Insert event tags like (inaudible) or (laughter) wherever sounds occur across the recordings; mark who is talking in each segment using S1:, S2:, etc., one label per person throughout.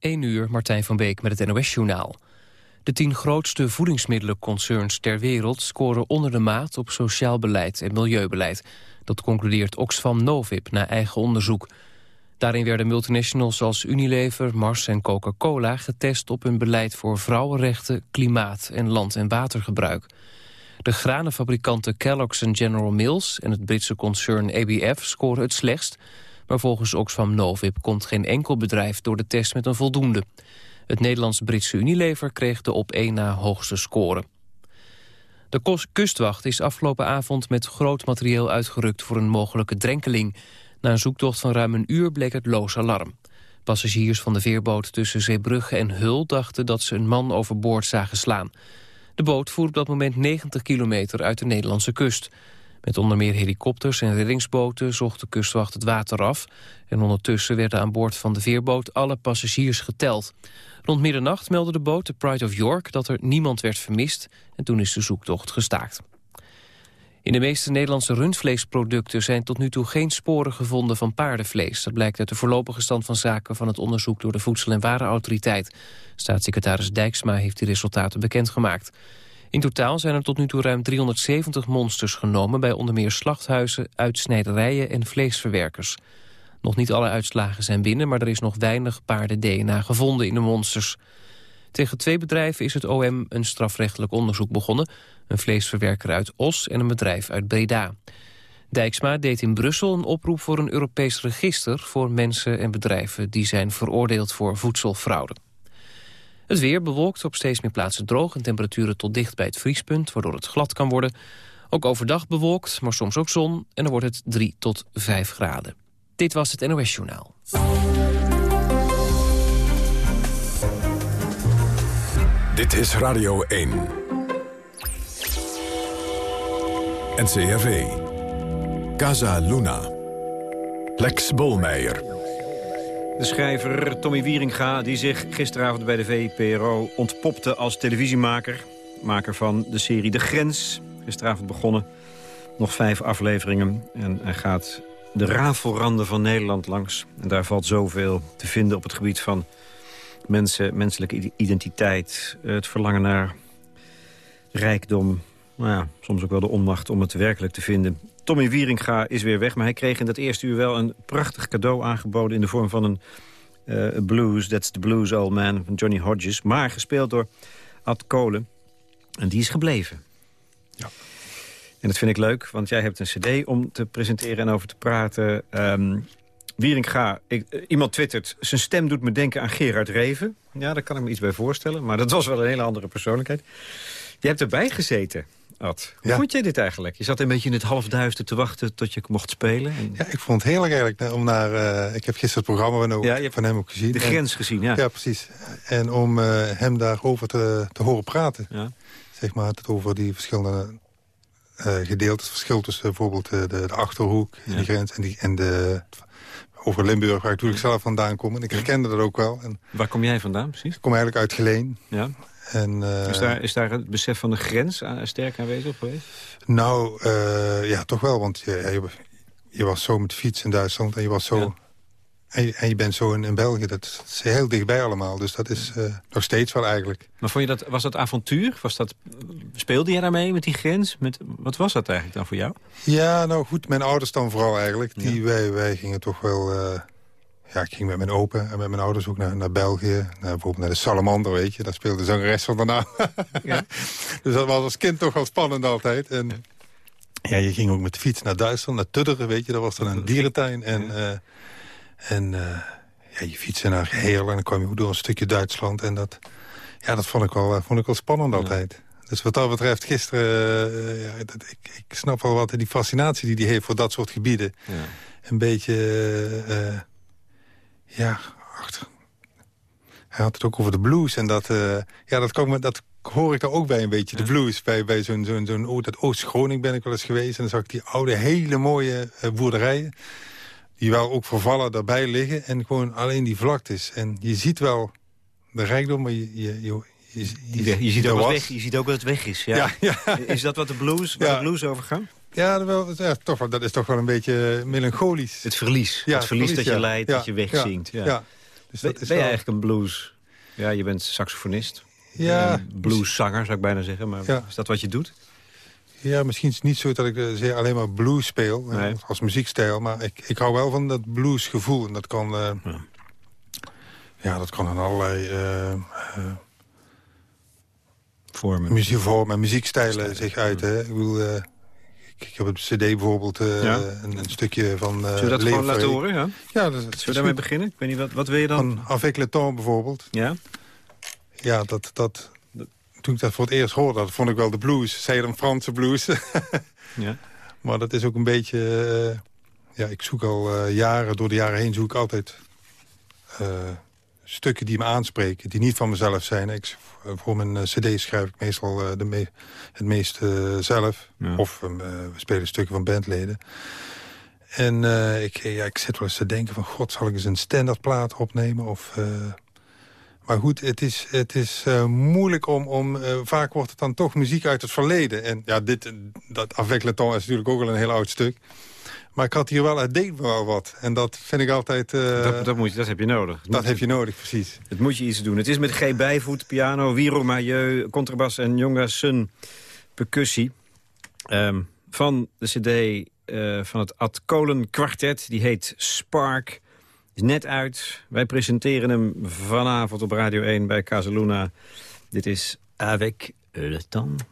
S1: 1 uur, Martijn van Beek met het NOS-journaal. De tien grootste voedingsmiddelenconcerns ter wereld... scoren onder de maat op sociaal beleid en milieubeleid. Dat concludeert Oxfam Novib na eigen onderzoek. Daarin werden multinationals als Unilever, Mars en Coca-Cola... getest op hun beleid voor vrouwenrechten, klimaat en land- en watergebruik. De granenfabrikanten Kellogg's en General Mills... en het Britse concern ABF scoren het slechtst... maar volgens Oxfam Novib komt geen enkel bedrijf door de test met een voldoende. Het Nederlands-Britse Unilever kreeg de op één na hoogste score. De kustwacht is afgelopen avond met groot materieel uitgerukt voor een mogelijke drenkeling. Na een zoektocht van ruim een uur bleek het loos alarm. Passagiers van de veerboot tussen Zeebrugge en Hul dachten dat ze een man overboord zagen slaan. De boot voer op dat moment 90 kilometer uit de Nederlandse kust. Met onder meer helikopters en reddingsboten zocht de kustwacht het water af. En ondertussen werden aan boord van de veerboot alle passagiers geteld. Rond middernacht meldde de boot, de Pride of York, dat er niemand werd vermist. En toen is de zoektocht gestaakt. In de meeste Nederlandse rundvleesproducten zijn tot nu toe geen sporen gevonden van paardenvlees. Dat blijkt uit de voorlopige stand van zaken van het onderzoek door de Voedsel- en Warenautoriteit. Staatssecretaris Dijksma heeft die resultaten bekendgemaakt. In totaal zijn er tot nu toe ruim 370 monsters genomen... bij onder meer slachthuizen, uitsnijderijen en vleesverwerkers. Nog niet alle uitslagen zijn binnen, maar er is nog weinig paarden-DNA gevonden in de monsters. Tegen twee bedrijven is het OM een strafrechtelijk onderzoek begonnen. Een vleesverwerker uit Os en een bedrijf uit Breda. Dijksma deed in Brussel een oproep voor een Europees register... voor mensen en bedrijven die zijn veroordeeld voor voedselfraude. Het weer bewolkt op steeds meer plaatsen droog... en temperaturen tot dicht bij het vriespunt, waardoor het glad kan worden. Ook overdag bewolkt, maar soms ook zon... en dan wordt het 3 tot 5 graden. Dit was het NOS Journaal.
S2: Dit is Radio 1. NCRV. Casa Luna. Lex Bolmeijer.
S3: De schrijver Tommy Wieringa, die zich gisteravond bij de VPRO ontpopte als televisiemaker. Maker van de serie De Grens. Gisteravond begonnen. Nog vijf afleveringen. En hij gaat de rafelranden van Nederland langs. En daar valt zoveel te vinden op het gebied van mensen, menselijke identiteit. Het verlangen naar rijkdom. Nou ja, soms ook wel de onmacht om het werkelijk te vinden. Tommy Wieringa is weer weg, maar hij kreeg in dat eerste uur wel een prachtig cadeau aangeboden... in de vorm van een uh, blues, That's the Blues Old Man van Johnny Hodges. Maar gespeeld door Ad Kolen. En die is gebleven. Ja. En dat vind ik leuk, want jij hebt een cd om te presenteren en over te praten. Um, Wieringa, ik, eh, iemand twittert... zijn stem doet me denken aan Gerard Reven. Ja, daar kan ik me iets bij voorstellen. Maar dat was wel een hele andere persoonlijkheid. Je hebt erbij gezeten, Ad. Hoe vond jij dit eigenlijk? Je zat een beetje in het halfduister te wachten tot je mocht spelen. En...
S4: Ja, ik vond het heerlijk eigenlijk. Om naar, uh, ik heb gisteren het programma van, ja, van hem ook gezien.
S3: De grens gezien, ja.
S4: Ja, precies. En om uh, hem daarover te, te horen praten. Ja. Zeg maar, het over die verschillende uh, gedeeltes. Het verschil tussen bijvoorbeeld de, de Achterhoek en de grens en, die, en de over Limburg, waar ik natuurlijk zelf vandaan kom. En ik herkende dat ook wel. En
S3: waar kom jij vandaan precies?
S4: Ik kom eigenlijk uit Geleen.
S3: Ja. En, uh, is, daar, is daar het besef van de grens sterk aanwezig geweest?
S4: Nou, uh, ja, toch wel. Want je, je, je, was zo met de fiets in Duitsland en je was zo... Ja. En je, en je, bent zo in, in België, dat is heel dichtbij allemaal. Dus dat is uh, nog steeds wel eigenlijk.
S3: Maar vond je dat, was dat avontuur? Was dat, speelde je daarmee met die grens? Met, wat was dat eigenlijk dan voor jou?
S4: Ja, nou goed, mijn ouders dan vooral eigenlijk. Die, ja. wij, wij gingen toch wel... Ja, ik ging met mijn opa en met mijn ouders ook naar, naar België. Naar, bijvoorbeeld naar de Salamander, weet je. Daar speelde zo'n rest van daarna. Ja. (laughs) dus dat was als kind toch wel spannend altijd. En ja, je ging ook met de fiets naar Duitsland, naar Tudderen, weet je. Dat was dan een dierentuin. En... Uh, en uh, ja, je fietsen naar Heerlen en dan kwam je ook door een stukje Duitsland. En dat, ja, dat vond ik wel, vond ik wel spannend altijd. Dus wat dat betreft, gisteren, ja, dat, ik, ik snap wel wat die fascinatie die hij heeft voor dat soort gebieden. Ja. Een beetje, ja, achter. Hij had het ook over de blues en dat, ja, dat, kan, dat hoor ik daar ook bij een beetje, de blues. Bij, bij zo'n, zo'n, zo'n oh, dat Oost-Groningen ben ik wel eens geweest en dan zag ik die oude, hele mooie boerderijen die wel ook vervallen daarbij liggen. En gewoon alleen die vlaktes. En je ziet wel de rijkdom, maar je, je, je,
S3: je, je, je ziet, ook weg, je ziet ook dat het weg is. Ja. ja, ja. Is dat wat de blues, waar de blues over gaat?
S4: Ja, wel, ja toch, dat is toch wel een beetje melancholisch.
S3: Het verlies. Ja, het verlies, dat je leidt, dat je wegzingt. Ja. Ja. Dus ben, dat is ben je eigenlijk een blues? Ja, je bent saxofonist.
S4: Ja.
S3: Blueszanger zou ik bijna zeggen, maar is dat wat je doet?
S4: Ja, misschien is het niet zo dat ik uh, alleen maar blues speel, nee. als muziekstijl. Maar ik, ik hou wel van dat bluesgevoel. En dat kan, uh, ja. ja. dat kan in allerlei
S3: vormen.
S4: Muziekvormen en muziekstijlen zich uit. Hè? Ik, bedoel, ik, heb op de cd bijvoorbeeld een, een, stukje van...
S3: Zullen we dat gewoon laten horen? Ja,
S4: ja dat,
S3: Zullen we daarmee beginnen? Ik weet niet, wat, wat wil je dan?
S4: Van Avec le temps bijvoorbeeld.
S3: Ja?
S4: Ja, dat, dat, toen ik dat voor het eerst hoorde, dat vond ik wel de blues. Zei dan Franse blues. (laughs) ja. Maar dat is ook een beetje... Uh, ja, ik zoek al uh, jaren, door de jaren heen zoek ik altijd... Stukken die me aanspreken, die niet van mezelf zijn. Ik, voor mijn cd schrijf ik meestal de me het meeste zelf. Of we spelen stukken van bandleden. En ik, ja, ik zit wel eens te denken van... God, zal ik eens een standaardplaat opnemen? Of maar goed, het is, het is uh, moeilijk om... om vaak wordt het dan toch muziek uit het verleden. En ja, dit, dat Avec le temps is natuurlijk ook wel een heel oud stuk. Maar ik had hier wel, het deed wel wat. En dat vind ik altijd... Uh,
S3: dat, dat, moet je, dat heb je nodig.
S4: Dat, heb je nodig, precies.
S3: Het moet je iets doen. Het is met G. Bijvoet, piano, Wiro Mailleu, contrabas en Jonga Sun percussie. Um, van de cd van het Ad Kolen kwartet. Die heet Spark net uit. Wij presenteren hem vanavond op Radio 1 bij Casaluna. Dit is Avec le temps.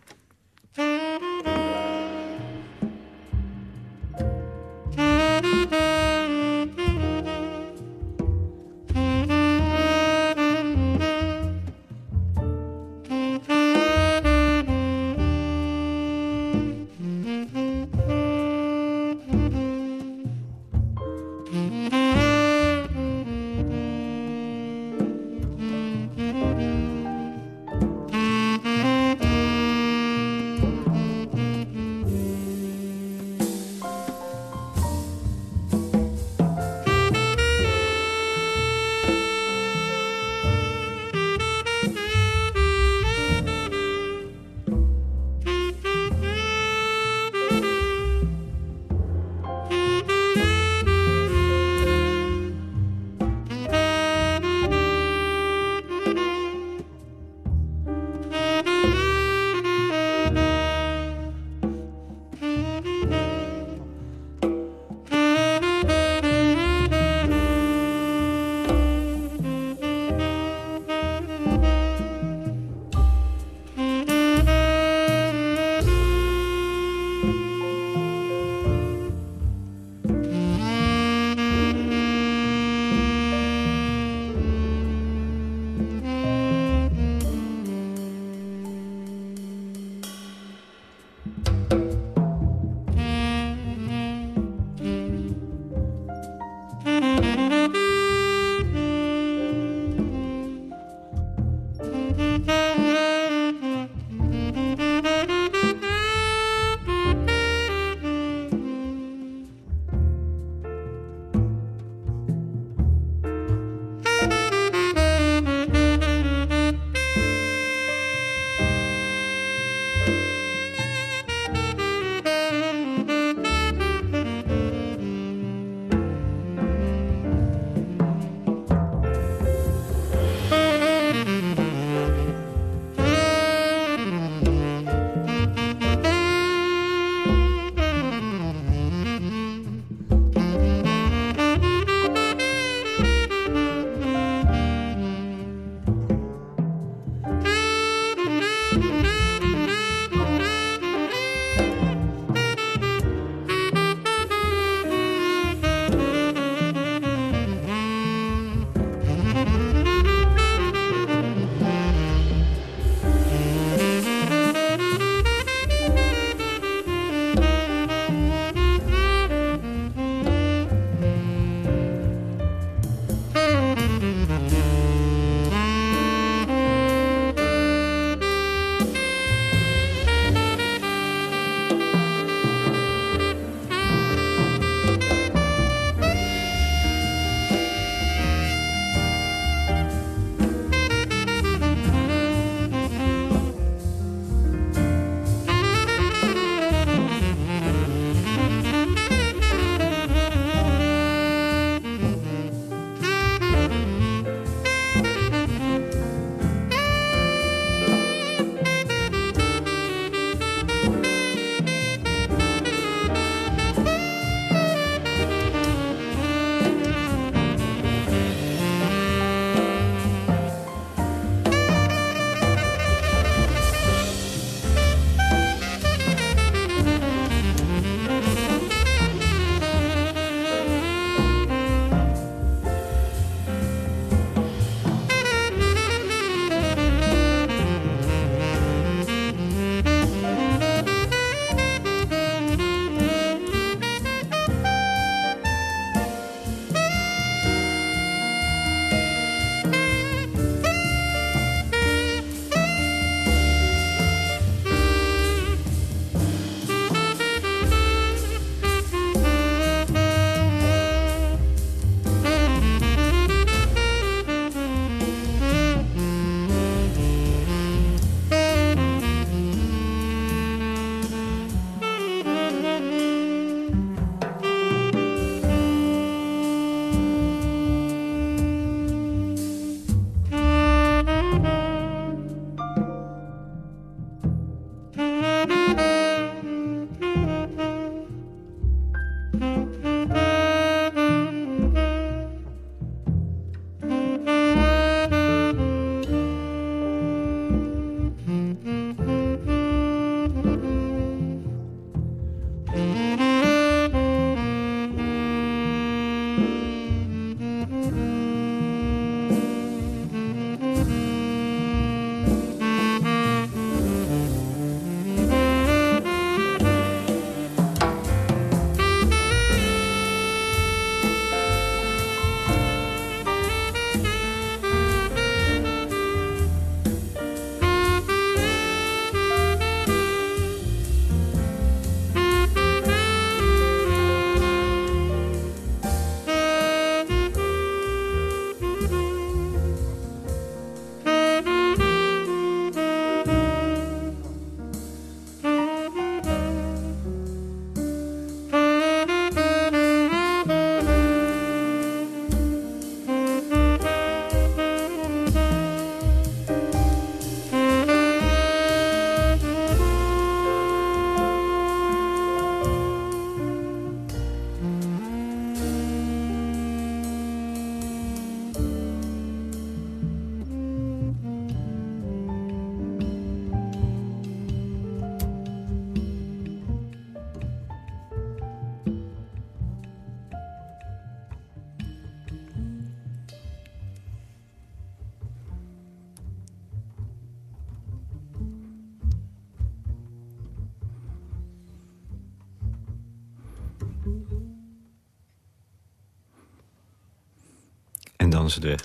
S3: Dan is het weg.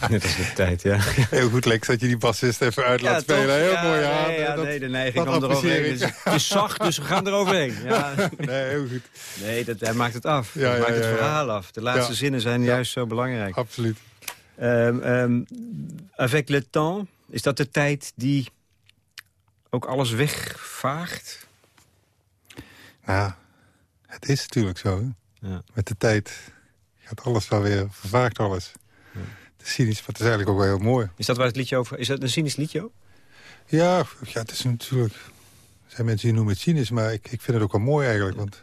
S3: (laughs) Net als de tijd, ja.
S4: Heel goed, Lex, dat je die bassist even uit laat spelen. Heel mooi, ja.
S3: Nee, ja, nee, de neiging om eroverheen. Het is zacht, dus we gaan eroverheen. (laughs) Ja.
S4: Nee, heel goed.
S3: Nee, dat, hij maakt het af. hij maakt het verhaal af. De laatste zinnen zijn juist zo belangrijk.
S4: Absoluut.
S3: Um, um, avec le temps, is dat de tijd die ook alles wegvaagt?
S4: Nou, het is natuurlijk zo. Ja. Met de tijd gaat alles wel weer, vervaagt alles. Ja. Het is cynisch, maar het is eigenlijk ook wel heel mooi.
S3: Is dat waar het liedje over... Is dat een cynisch liedje ook?
S4: Ja, ja het is natuurlijk... Er zijn mensen die noemen het cynisch, maar ik, ik vind het ook wel mooi eigenlijk. Want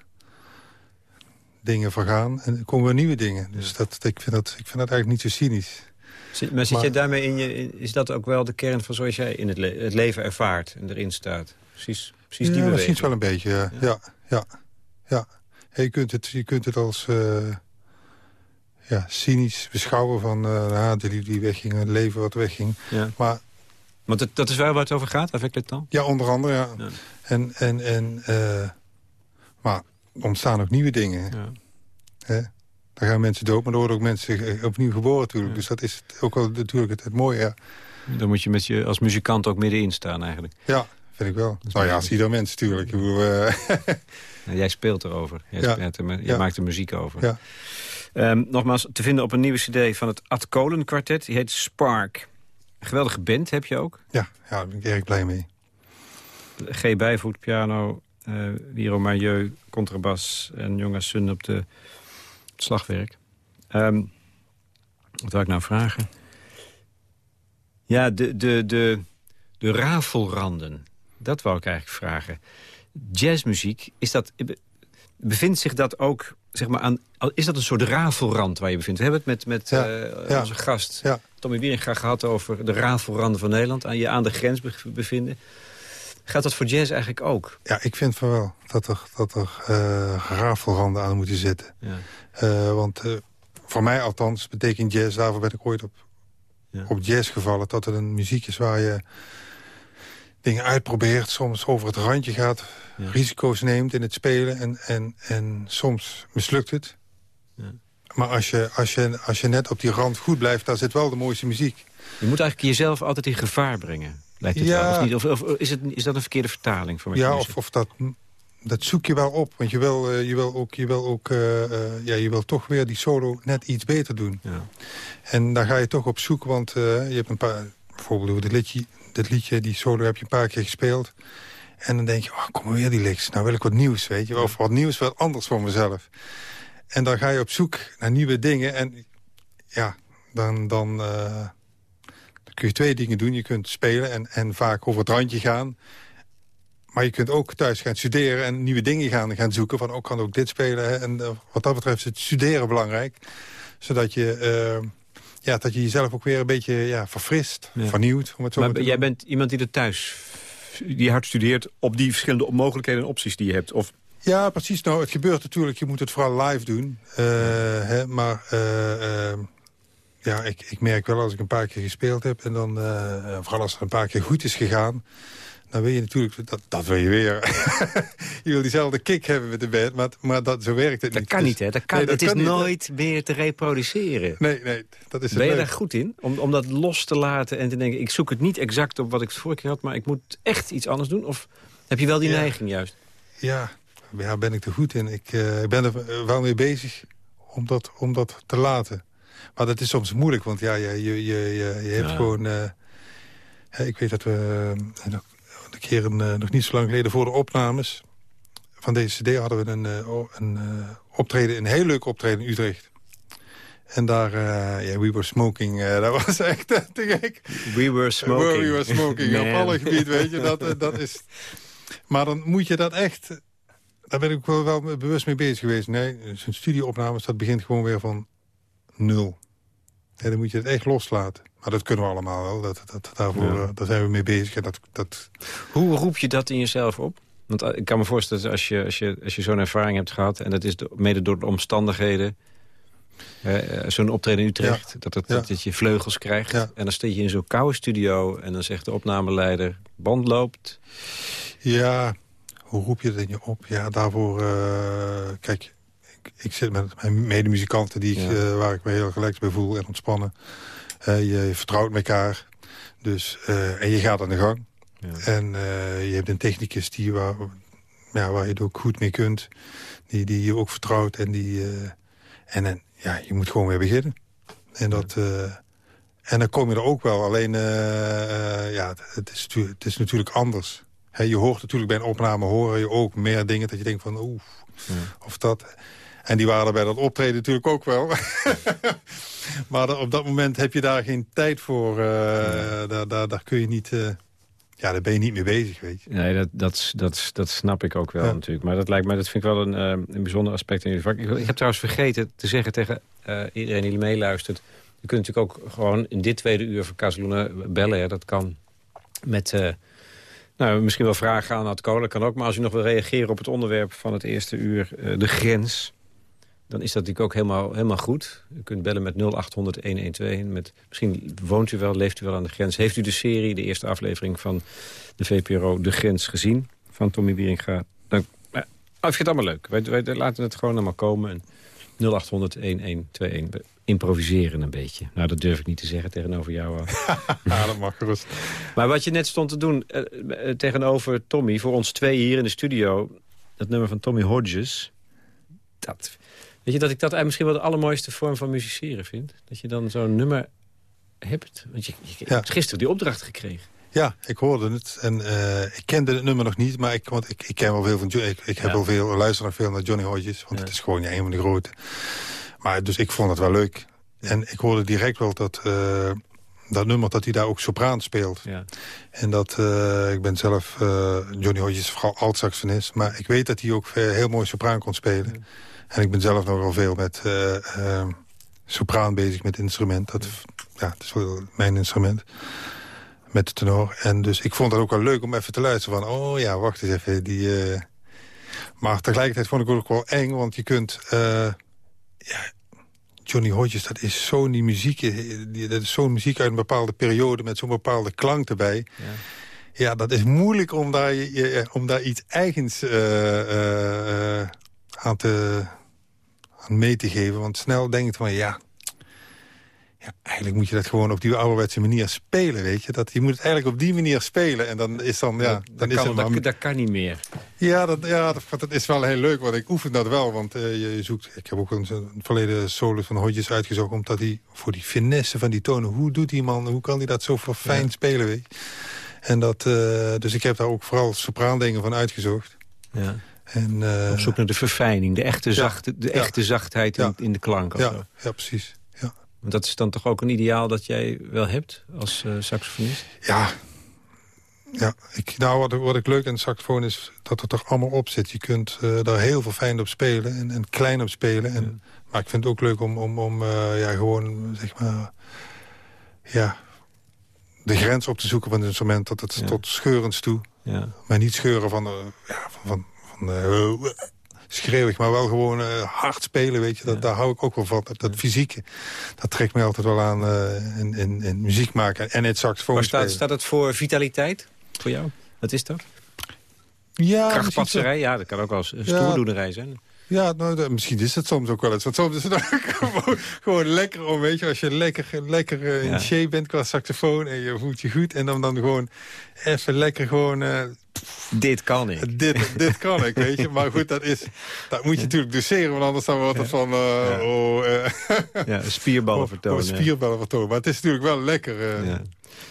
S4: dingen vergaan en er komen weer nieuwe dingen. Dus dat, ik, vind dat, ik vind dat eigenlijk niet zo cynisch.
S3: Zit, maar zit je daarmee in je... Is dat ook wel de kern van zoals jij in het, het leven ervaart en erin staat? Precies, precies die beweging.
S4: misschien wel een beetje, ja. ja. ja, ja. je, kunt het, je kunt het als uh, ja, cynisch beschouwen van uh, nou, die, die wegging, het leven wat wegging. Ja. Maar,
S3: Want dat, dat is waar waar het over gaat, le temps?
S4: Ja, onder andere, ja. ja. En, en, en, uh, maar er ontstaan ook nieuwe dingen. Ja. Hè? Dan gaan mensen dood, maar er worden ook mensen opnieuw geboren natuurlijk. Dus dat is ook wel natuurlijk het, mooie, ja.
S3: Dan moet je, met je als muzikant ook middenin staan eigenlijk.
S4: Ja, vind ik wel. Nou ja, zie je dan mensen natuurlijk.
S3: Uh... jij speelt erover. Jij, ja. er, jij maakt er muziek over. Ja. Um, nogmaals, te vinden op een nieuwe cd van het Ad Kolen kwartet. Die heet Spark. Een geweldige band heb je ook.
S4: Ja, ja daar ben ik erg blij mee.
S3: G. Bijvoet, piano, uh, Wiro contrabas en Jonga Sun op de slagwerk. Um, wat wil ik nou vragen? Ja, de, de, de, de rafelranden. Dat wou ik eigenlijk vragen. Jazzmuziek, is dat, bevindt zich dat ook, zeg maar, aan, is dat een soort rafelrand waar je bevindt? We hebben het met, met uh, onze gast ja. Tommy Wieringa gehad over de rafelranden van Nederland. Aan je aan de grens bevinden. Gaat dat voor jazz eigenlijk ook?
S4: Ja, ik vind van wel dat er, dat er uh, rafelranden aan moeten zitten. Ja. Uh, want voor mij althans betekent jazz, daarvoor ben ik ooit op, ja. op jazz gevallen... dat het een muziek is waar je dingen uitprobeert, soms over het randje gaat... Ja. risico's neemt in het spelen en, en, en soms mislukt het. Maar als je, als, je, als je net op die rand goed blijft, dan zit wel de mooiste muziek.
S3: Je moet eigenlijk jezelf altijd in gevaar brengen. Lijkt het ja. wel, of, niet? Of, of, is, het, is dat een verkeerde vertaling? Voor
S4: ja, of, of dat, dat zoek je wel op. Want je wil, uh, je wil ook, je wil ook uh, uh, ja, je wil toch weer die solo net iets beter doen. Ja. En daar ga je toch op zoek, want je hebt een paar... Bijvoorbeeld dit liedje, dit liedje, die solo heb je een paar keer gespeeld. En dan denk je, oh, kom maar weer die licks. Nou wil ik wat nieuws, weet je. Of wat nieuws, wat anders voor mezelf. En dan ga je op zoek naar nieuwe dingen. En ja, dan, dan, dan kun je twee dingen doen. Je kunt spelen en, en vaak over het randje gaan. Maar je kunt ook thuis gaan studeren en nieuwe dingen gaan, gaan zoeken. Van ook oh, kan ook dit spelen. En uh, wat dat betreft is het studeren belangrijk. Zodat je, uh, ja, dat je jezelf ook weer een beetje ja, verfrist, ja. vernieuwt. Om het zo
S3: maar jij bent iemand die er thuis die hard studeert op die verschillende mogelijkheden en opties die je hebt? Of
S4: ja, precies. Nou, het gebeurt natuurlijk. Je moet het vooral live doen. Uh, hè, maar ja, ik, ik merk wel als ik een paar keer gespeeld heb... en dan vooral als het een paar keer goed is gegaan dan wil je natuurlijk, dat, dat wil je weer. (laughs) je wil diezelfde kick hebben met de band, maar, maar dat, zo werkt het
S3: dat
S4: niet.
S3: Kan niet, hè? Dat kan, het is nooit meer te reproduceren.
S4: Nee, nee, dat is
S3: Ben je daar goed in? Om, om dat los te laten en te denken, ik zoek het niet exact op wat ik vorige keer had... maar ik moet echt iets anders doen? Of heb je wel die neiging juist?
S4: Ja, ja, ben ik er goed in. Ik uh, ben er wel mee bezig om dat, om dat te laten. Maar dat is soms moeilijk, want ja, je, je, je, je hebt gewoon... Uh, ik weet dat we uh, een keer een, uh, nog niet zo lang geleden voor de opnames van deze cd hadden we een, uh, een uh, optreden, een heel leuk optreden in Utrecht. En daar, ja, yeah, we were smoking, dat (laughs) was echt te gek.
S3: We were smoking.
S4: we were smoking, op (laughs) alle gebieden, weet je. Dat, dat is... Maar dan moet je dat echt... Daar ben ik wel, wel bewust mee bezig geweest. Nee, zo'n studieopnames, dat begint gewoon weer van nul. En dan moet je het echt loslaten. Maar dat kunnen we allemaal wel. Dat, dat, daarvoor ja. daar zijn we mee bezig. En dat, dat...
S3: Hoe roep je dat in jezelf op? Want ik kan me voorstellen dat als je, als je, als je zo'n ervaring hebt gehad... en dat is mede door de omstandigheden... Uh, zo'n optreden in Utrecht, ja. dat, het, ja. dat je vleugels krijgt. En dan sta je in zo'n koude studio... en dan zegt de opnameleider, band loopt.
S4: Ja, hoe roep je dat in je op? Ja, daarvoor... Uh, kijk, ik zit met mijn medemuzikanten die ik, waar ik me heel relaxed bij voel en ontspannen. Eh, je vertrouwt elkaar. Dus, eh, en je gaat aan de gang.
S3: Ja.
S4: En eh, je hebt een technicus die waar, ja, waar je het ook goed mee kunt. Die, die je ook vertrouwt. En, die, en, en ja, je moet gewoon weer beginnen. En, dat, en dan kom je er ook wel. Alleen, ja, het, is, natuurlijk- het is natuurlijk anders. Je hoort natuurlijk bij een opname horen je ook meer dingen dat je denkt van oeh, of dat. En die waren er bij dat optreden natuurlijk ook wel. (laughs) maar op dat moment heb je daar geen tijd voor. eh, daar, daar, daar kun je niet... eh, ja, daar ben je niet mee bezig, weet je.
S3: Nee, dat, dat, dat, dat snap ik ook wel
S4: Ja.
S3: natuurlijk. Maar dat lijkt mij, dat vind ik wel een, eh, een bijzonder aspect in jullie vak. Ik, ik heb trouwens vergeten te zeggen tegen iedereen die meeluistert. Je kunt natuurlijk ook gewoon in dit tweede uur van Casaluna bellen. Hè. Dat kan met nou, misschien wel vragen aan Ad Kolen. Kan ook, maar als u nog wil reageren op het onderwerp van het eerste uur, de grens... dan is dat natuurlijk ook helemaal, helemaal goed. U kunt bellen met 0800-112. Met, misschien woont u wel, leeft u wel aan de grens. Heeft u de serie, de eerste aflevering van de VPRO De Grens gezien? Van Tommy Wieringa. Dan, ik vind het allemaal leuk. Wij, wij laten het gewoon allemaal komen. En 0800-1121. We improviseren een beetje. Nou, dat durf ik niet te zeggen tegenover jou. (laughs)
S4: Ja, dat mag gerust.
S3: Maar wat je net stond te doen eh, eh, tegenover Tommy... voor ons twee hier in de studio... dat nummer van Tommy Hodges... dat, weet je dat ik dat eigenlijk misschien wel de allermooiste vorm van musiceren vind? Dat je dan zo'n nummer hebt. Want je, je, je
S4: Ja.
S3: hebt gisteren die opdracht gekregen.
S4: Ja, ik hoorde het. En eh, ik kende het nummer nog niet, maar ik, want ik, ik ken wel veel van... Jo- Ik, ik heb wel veel, luister nog veel naar Johnny Hodges. Want
S3: Ja.
S4: het is gewoon ja, een van de grote. Maar dus ik vond het wel leuk. En ik hoorde direct wel dat, eh, dat nummer, dat hij daar ook sopraan speelt.
S3: Ja.
S4: En dat, eh, ik ben zelf, Johnny Hodges vooral alt-saxofonist. Maar ik weet dat hij ook heel mooi sopraan kon spelen. En ik ben zelf nog wel veel met eh, eh, sopraan bezig met instrument. Dat, ja, dat is wel mijn instrument. Met de tenor. En dus ik vond het ook wel leuk om even te luisteren van... oh ja, wacht eens even. Die, eh, Maar tegelijkertijd vond ik het ook wel eng, want je kunt... ja, Johnny Hodges, dat is zo'n die muziek, dat is zo'n muziek uit een bepaalde periode... met zo'n bepaalde klank erbij.
S3: Ja.
S4: Ja, dat is moeilijk om daar, je- je- om daar iets eigens aan, te, aan mee te geven. Want snel denk je van, ja, ja... Eigenlijk moet je dat gewoon op die ouderwetse manier spelen, weet je. Dat, je moet het eigenlijk op die manier spelen. En dan is dan, ja...
S3: dat,
S4: dan
S3: dat
S4: is
S3: kan, dat, dat kan niet meer.
S4: ja, dat, ja dat, dat is wel heel leuk, want ik oefen dat wel. Want eh, je, je zoekt, ik heb ook een, een verleden solo van Hodges uitgezocht... omdat hij voor die finesse van die tonen... hoe doet die man, hoe kan hij dat zo verfijnd
S3: Ja.
S4: spelen, weet je? En dat, eh, dus ik heb daar ook vooral sopraandingen van uitgezocht.
S3: Ja.
S4: En, eh,
S3: Op zoek naar de verfijning, de echte, zachte, de
S4: Ja.
S3: echte zachtheid in, in de klank. zo.
S4: ja, ja, precies. Ja.
S3: Want dat is dan toch ook een ideaal dat jij wel hebt als eh, saxofonist?
S4: Ja, ja ik, nou, wat, ik- wat ik leuk aan de saxofoon is dat het er allemaal op zit. Je kunt eh, daar heel veel fijn op spelen en, en klein op spelen. En, Maar ik vind het ook leuk om, om, om ja, gewoon, zeg maar... Ja, de grens op te zoeken van het instrument. Dat het
S3: Ja.
S4: tot scheurens toe.
S3: Ja.
S4: Maar niet scheuren van... ja, van, van, eh, schreeuwig, maar wel gewoon eh, hard spelen, weet je. Dat,
S3: Ja.
S4: Daar hou ik ook wel van. Dat, dat fysieke, dat trekt mij altijd wel aan eh, in, in, in muziek maken. En het saxofoon
S3: Maar staat, staat het voor vitaliteit voor jou? Wat is dat?
S4: Ja,
S3: Krachtpatserij? Ja, dat kan ook wel eens een stoerdoenerij zijn.
S4: Ja, nou, misschien is het soms ook wel eens. Want soms is het (laughs) ook gewoon, gewoon lekker om, weet je, als je lekker, lekker eh, in
S3: Ja.
S4: shape bent qua saxofoon en je voelt je goed. En dan, dan gewoon even lekker gewoon, eh,
S3: Dit kan ik.
S4: dit, dit kan ik, weet je. (laughs) Maar goed, dat, is, dat moet je natuurlijk doseren, want anders dan wordt het van, eh,
S3: Ja.
S4: oh, (laughs)
S3: Ja, spierballen vertonen.
S4: oh, spierballen vertonen. Maar het is natuurlijk wel lekker.
S3: Ja.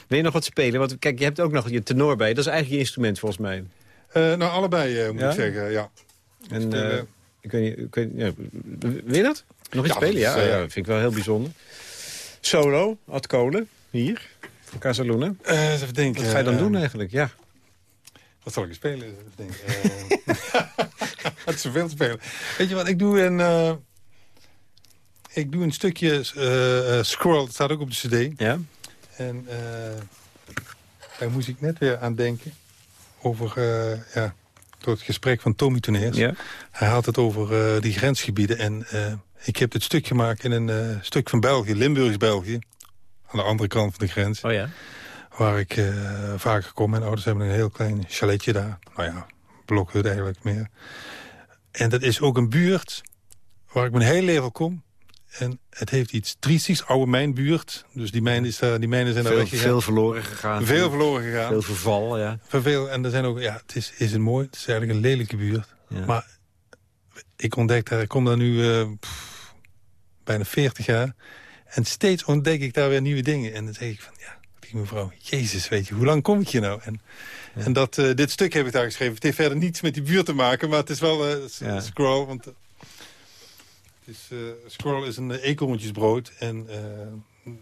S3: Wil je nog wat spelen? Want kijk, je hebt ook nog je tenor bij. Dat is eigenlijk je instrument volgens mij.
S4: Nou, allebei moet ik zeggen, ja.
S3: En, ik weet niet, ik weet, ja, wil je dat? Nog iets
S4: Ja,
S3: spelen? Ja,
S4: dat eh,
S3: ja, vind ik wel heel bijzonder. Solo, Ad Kolen, hier, Casaluna.
S4: Eh, eens even denken.
S3: Wat ga je dan
S4: eh,
S3: doen eigenlijk? Ja.
S4: Wat zal ik spelen? Even denken. (laughs) Het is zoveel te spelen. Weet je wat, ik doe een... ik doe een stukje Scroll, dat staat ook op de cd.
S3: Ja?
S4: En daar moest ik net weer aan denken. Over, ja, door het gesprek van Tommy toen eerst.
S3: Ja?
S4: Hij had het over eh, die grensgebieden. En eh, ik heb dit stuk gemaakt in een eh, stuk van België, Limburgs België. Aan de andere kant van de grens.
S3: Oh ja?
S4: Waar ik vaker kom. Mijn ouders hebben een heel klein chaletje daar. Nou ja, blokhut eigenlijk meer. En dat is ook een buurt waar ik mijn hele leven kom. En het heeft iets triestigs, oude mijnbuurt. Dus die mijnen, is die mijnen zijn daar
S3: Veel,
S4: weggegaan.
S3: veel verloren gegaan.
S4: Veel verloren gegaan.
S3: Veel verval, ja.
S4: Veel, en er zijn ook, ja, het is, is een mooi, het is eigenlijk een lelijke buurt.
S3: Ja.
S4: Maar ik ontdek daar, ik kom daar nu eh, pff, bijna 40 jaar. En steeds ontdek ik daar weer nieuwe dingen. En dan zeg ik van, ja, die mevrouw, jezus, weet je, hoe lang kom ik hier nou? En, en dat, eh, dit stuk heb ik daar geschreven. Het heeft verder niets met die buurt te maken, maar het is wel eh,
S3: Ja.
S4: scroll. Want, eh, is, eh, scroll is een uh, eekhoorntjesbrood. En eh,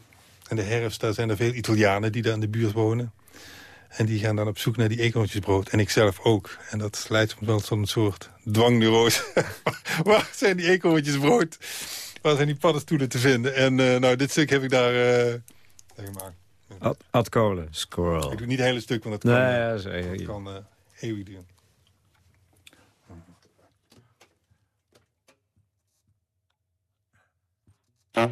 S4: in de herfst, daar zijn er veel Italianen die daar in de buurt wonen. En die gaan dan op zoek naar die eekhoorntjesbrood. En ik zelf ook. En dat leidt soms wel tot een soort dwangneurose. (laughs) Waar zijn die eekhoorntjesbrood? Waar zijn die paddenstoelen te vinden? En eh, nou, dit stuk heb ik daar daar gemaakt.
S3: Ad, Ad Kolen, Squirrel.
S4: Ik doe niet het hele stuk, want dat
S3: Nee,
S4: kan, eh,
S3: ja,
S4: dat kan eeuwig duren. Ja,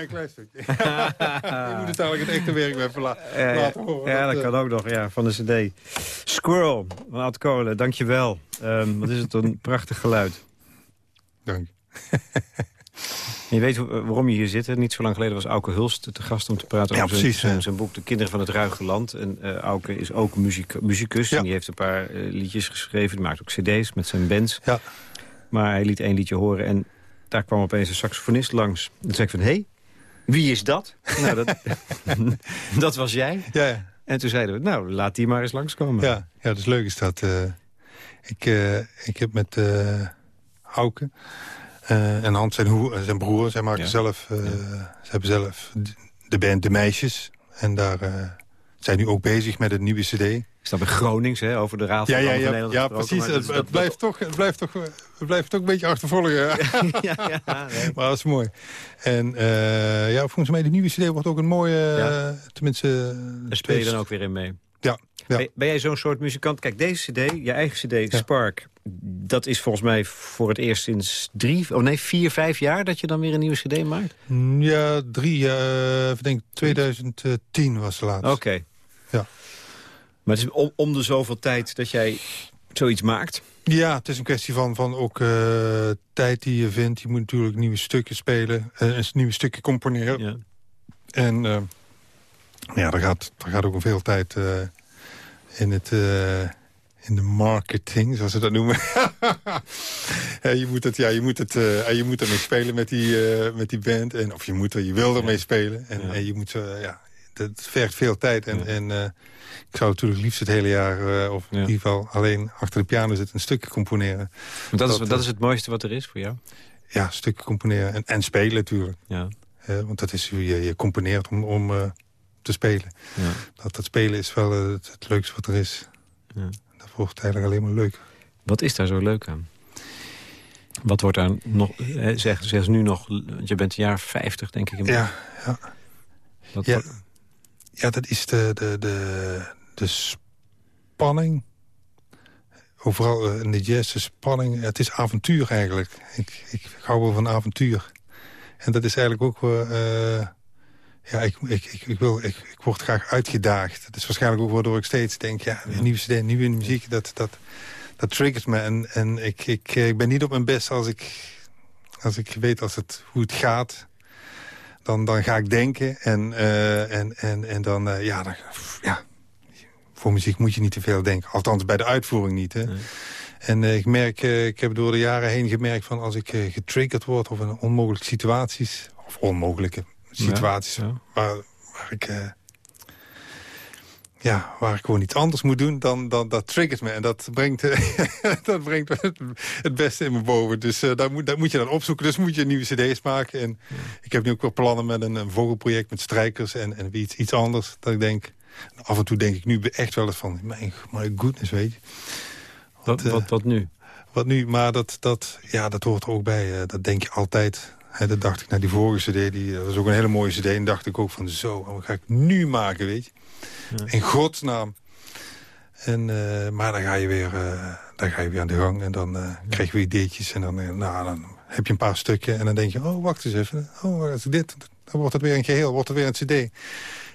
S4: een klein stukje. Je moet het eigenlijk het echte werk weer verla- (laughs)
S3: Ja,
S4: horen.
S3: Ja, dat
S4: eh,
S3: kan ook nog, ja, van de cd. Squirrel, van Ad Kolen, dankjewel. Ehm wat is het een prachtig geluid.
S4: Dank. (laughs)
S3: Je weet waarom je hier zit. Niet zo lang geleden was Auke Hulst te gast om te praten
S4: Ja,
S3: over zijn,
S4: precies,
S3: zijn, boek De Kinderen van het Ruige Land. En eh Auke is ook muziek, muzikus.
S4: Ja.
S3: En die heeft een paar eh, liedjes geschreven. Die maakt ook cd's met zijn bands.
S4: Ja.
S3: Maar hij liet één liedje horen en daar kwam opeens een saxofonist langs. En toen zei ik van, hé, hey, wie is dat? (laughs) nou, dat, (laughs) dat was jij.
S4: Ja, ja.
S3: En toen zeiden we, nou, laat die maar eens langskomen.
S4: Ja, ja, dus leuk is dat. eh, ik, eh, ik heb met eh Auke eh, en Hans zijn, hoe, zijn broer, zij maken
S3: Ja.
S4: zelf, eh, ze hebben zelf de band De Meisjes. En daar eh, zijn nu ook bezig met een nieuwe cd.
S3: Is dat bij Gronings, hè, over de Raad van
S4: Ja, ja, ja,
S3: Nederland
S4: ja precies. Het, het, blijft toch, het, blijft toch, het blijft toch een beetje achtervolgen. (laughs) Ja.
S3: ja, nee.
S4: Maar dat is mooi. En eh, ja, volgens mij de nieuwe cd wordt ook een mooie... Eh, tenminste...
S3: Daar speel je dan ook weer in mee.
S4: Ja, ja.
S3: Ben, ben jij zo'n soort muzikant? Kijk, deze cd, je eigen cd, Spark... dat is volgens mij voor het eerst sinds drie... oh nee, vier, vijf jaar dat je dan weer een nieuwe cd maakt?
S4: Mm, Ja, drie, eh, ik denk 2010 was de laatste.
S3: Oké.
S4: Ja.
S3: Maar het is om, om de zoveel tijd dat jij zoiets maakt?
S4: Ja, het is een kwestie van, van ook eh, tijd die je vindt. Je moet natuurlijk nieuwe stukken spelen, eh, een nieuwe stukken componeren.
S3: Ja.
S4: En eh, ja, daar gaat, daar gaat ook veel tijd in, het, eh, in de marketing, zoals ze dat noemen. ja, (laughs) je moet het, ja, je moet het, eh, en je moet ermee spelen met die, eh, met die band. En, of je moet er, je wil ermee spelen. En,
S3: Ja.
S4: en je moet, eh, ja, het vergt veel tijd. En, en ik zou natuurlijk liefst het hele jaar, of in ieder geval alleen achter de piano zitten... een stukje componeren.
S3: dat, is, dat is het mooiste wat er is voor jou?
S4: Ja, stukje componeren. En, en spelen natuurlijk. Ja. want dat is hoe je, je componeert om, om te spelen. Ja. Dat, dat spelen is wel het, het leukste wat er is. Ja. Dat wordt eigenlijk alleen maar leuk.
S3: Wat is daar zo leuk aan? Wat wordt daar nog, zeg, zeg nu nog, je bent een jaar 50 denk ik.
S4: Ja, ja. Wat ja, ja, dat is de, de, de, de spanning. Overal eh, in de jazz, de spanning. Het is avontuur eigenlijk. Ik, ik hou wel van avontuur. En dat is eigenlijk ook... Uh, ja, ik, ik, ik, ik, wil, ik, ik word graag uitgedaagd. Dat is waarschijnlijk ook waardoor ik steeds denk... ja, nieuwe CD, nieuwe muziek, dat, dat, dat triggert me. En, en ik, ik, ik ben niet op mijn best als ik, als ik weet als het, hoe het gaat. Dan, dan ga ik denken en, uh, en, en, en dan, uh, ja, dan, ja, voor muziek moet je niet te veel denken. Althans, bij de uitvoering niet. Hè. En uh, ik merk, ik heb door de jaren heen gemerkt van als ik getriggerd word of in onmogelijke situaties, of onmogelijke situaties Waar, waar ik ja, waar ik gewoon iets anders moet doen, dan, dan dat triggert me. En dat brengt, (laughs) dat brengt het, beste in me boven. Dus uh, daar, moet, daar moet je dan opzoeken. Dus moet je nieuwe cd's maken. En ik heb nu ook wel plannen met een, een vogelproject met strijkers en, en iets, iets anders. Dat ik denk, af en toe denk ik nu echt wel eens van, mijn, my goodness, weet je.
S3: wat, wat, wat nu?
S4: Wat nu, maar dat, dat, ja, dat hoort er ook bij. Dat denk je altijd. He, dat dacht ik naar die vorige cd. Die, dat was ook een hele mooie cd. En dacht ik ook van, zo, wat ga ik nu maken, weet je. In godsnaam. En, uh, maar dan ga, je weer, uh, dan ga je weer aan de gang en dan uh, krijg je weer ideetjes. En dan, nou, dan heb je een paar stukken en dan denk je... oh, wacht eens even. Oh, wat is dit? Dan wordt het weer een geheel, wordt het weer een cd.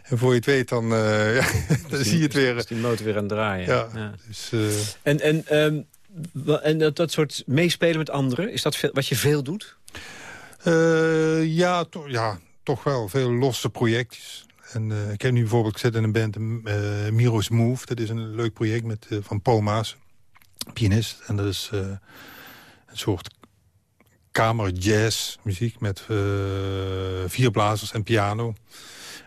S4: En voor je het weet, dan, (laughs) ja, dan zie je het weer.
S3: Is die motor weer aan het draaien.
S4: Ja, ja. Dus,
S3: en, en, um, en dat, dat soort meespelen met anderen, is dat veel, wat je veel doet?
S4: Ja, to ja, toch wel. Veel losse projectjes. En uh, ik heb nu bijvoorbeeld, ik zit in een band, uh, Miro's Move. Dat is een leuk project met, uh, van Paul Maas, pianist. En dat is een soort kamer-jazz muziek met vier blazers en piano.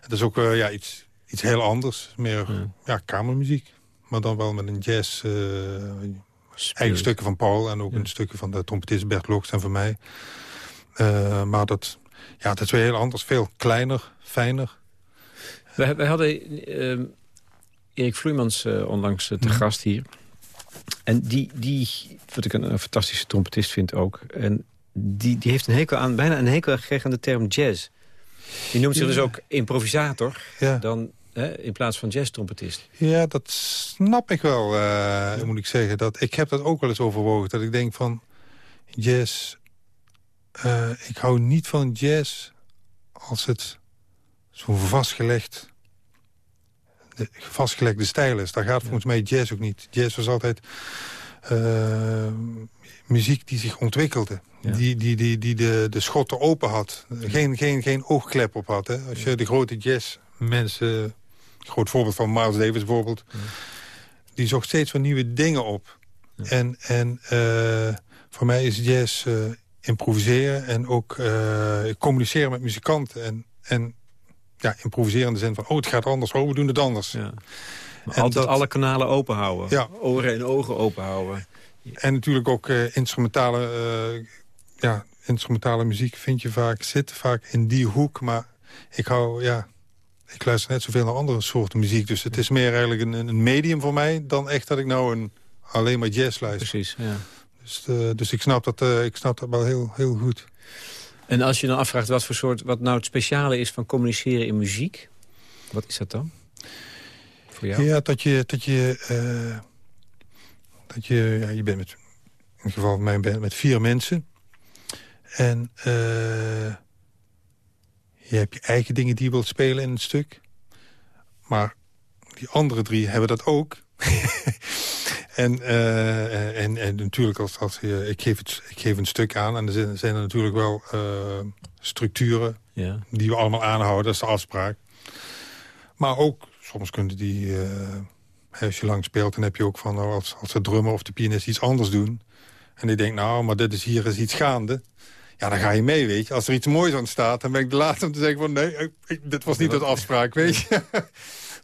S4: Dat is ook ja, iets, iets heel anders. Meer ja. kamermuziek. Maar dan wel met een jazz... eigen stukken van Paul en ook een stukje van de trompetist Bert Loks en van mij. Maar dat, ja, dat is weer heel anders. Veel kleiner, fijner.
S3: We, hadden uh, Erik Vloeimans uh, onlangs uh, te mhm. gast hier. En die, die wat ik een, fantastische trompetist vind ook... En die, die heeft een hekel aan, bijna een hekel gekregen aan de term jazz. Die noemt zich dus ook improvisator... Ja. dan in plaats van jazz-trompetist.
S4: Ja, dat snap ik wel, uh, moet ik zeggen. Dat, ik heb dat ook wel eens overwogen. Dat ik denk van, jazz... Uh, ik hou niet van jazz als het zo'n vastgelegd, vastgelegde stijl is. Daar gaat volgens mij jazz ook niet. Jazz was altijd uh, muziek die zich ontwikkelde. Die, die, die, die de, de schotten open had. Geen, geen, geen oogklep op had. Hè. Als je de grote jazzmensen... groot voorbeeld van Miles Davis bijvoorbeeld... die zocht steeds van nieuwe dingen op. En, en uh, voor mij is jazz uh, improviseren en ook communiceren met muzikanten. En, en ja, improviseren in de zin van... oh, het gaat anders, oh, we doen het anders. Ja.
S3: En altijd alle kanalen open houden. Ja. Oren en ogen open houden.
S4: En natuurlijk ook uh, instrumentale, uh, ja, instrumentale muziek vind je vaak, zit vaak in die hoek. Maar ik hou, ja, ik luister net zoveel naar andere soorten muziek. Dus het is meer eigenlijk een, een medium voor mij... dan echt dat ik nou een, alleen maar jazz luister.
S3: Precies, ja.
S4: Dus, uh, dus ik, snap dat, ik snap dat wel heel, heel goed.
S3: En als je dan afvraagt wat voor soort, wat nou het speciale is van communiceren in muziek, wat is dat dan? Voor jou?
S4: Ja, dat je, dat je, uh, dat je, ja, je bent met, in het geval van mijn band, met vier mensen. En uh, je hebt je eigen dingen die je wilt spelen in het stuk. Maar die andere drie hebben dat ook. (laughs) En, uh, en, en natuurlijk, als, als, uh, ik, geef het, ik geef een stuk aan... en er zijn, zijn er natuurlijk wel uh, structuren ja. die we allemaal aanhouden. Dat is de afspraak. Maar ook, soms kunnen die... als je lang speelt, dan heb je ook van... Nou, als, als de drummer of de pianist iets anders doen... en die denkt, nou, maar dit is hier is iets gaande... ja, dan ga je mee, weet je. Als er iets moois aan staat, dan ben ik de laatste om te zeggen van... nee, dit was niet het afspraak, weet je. (laughs)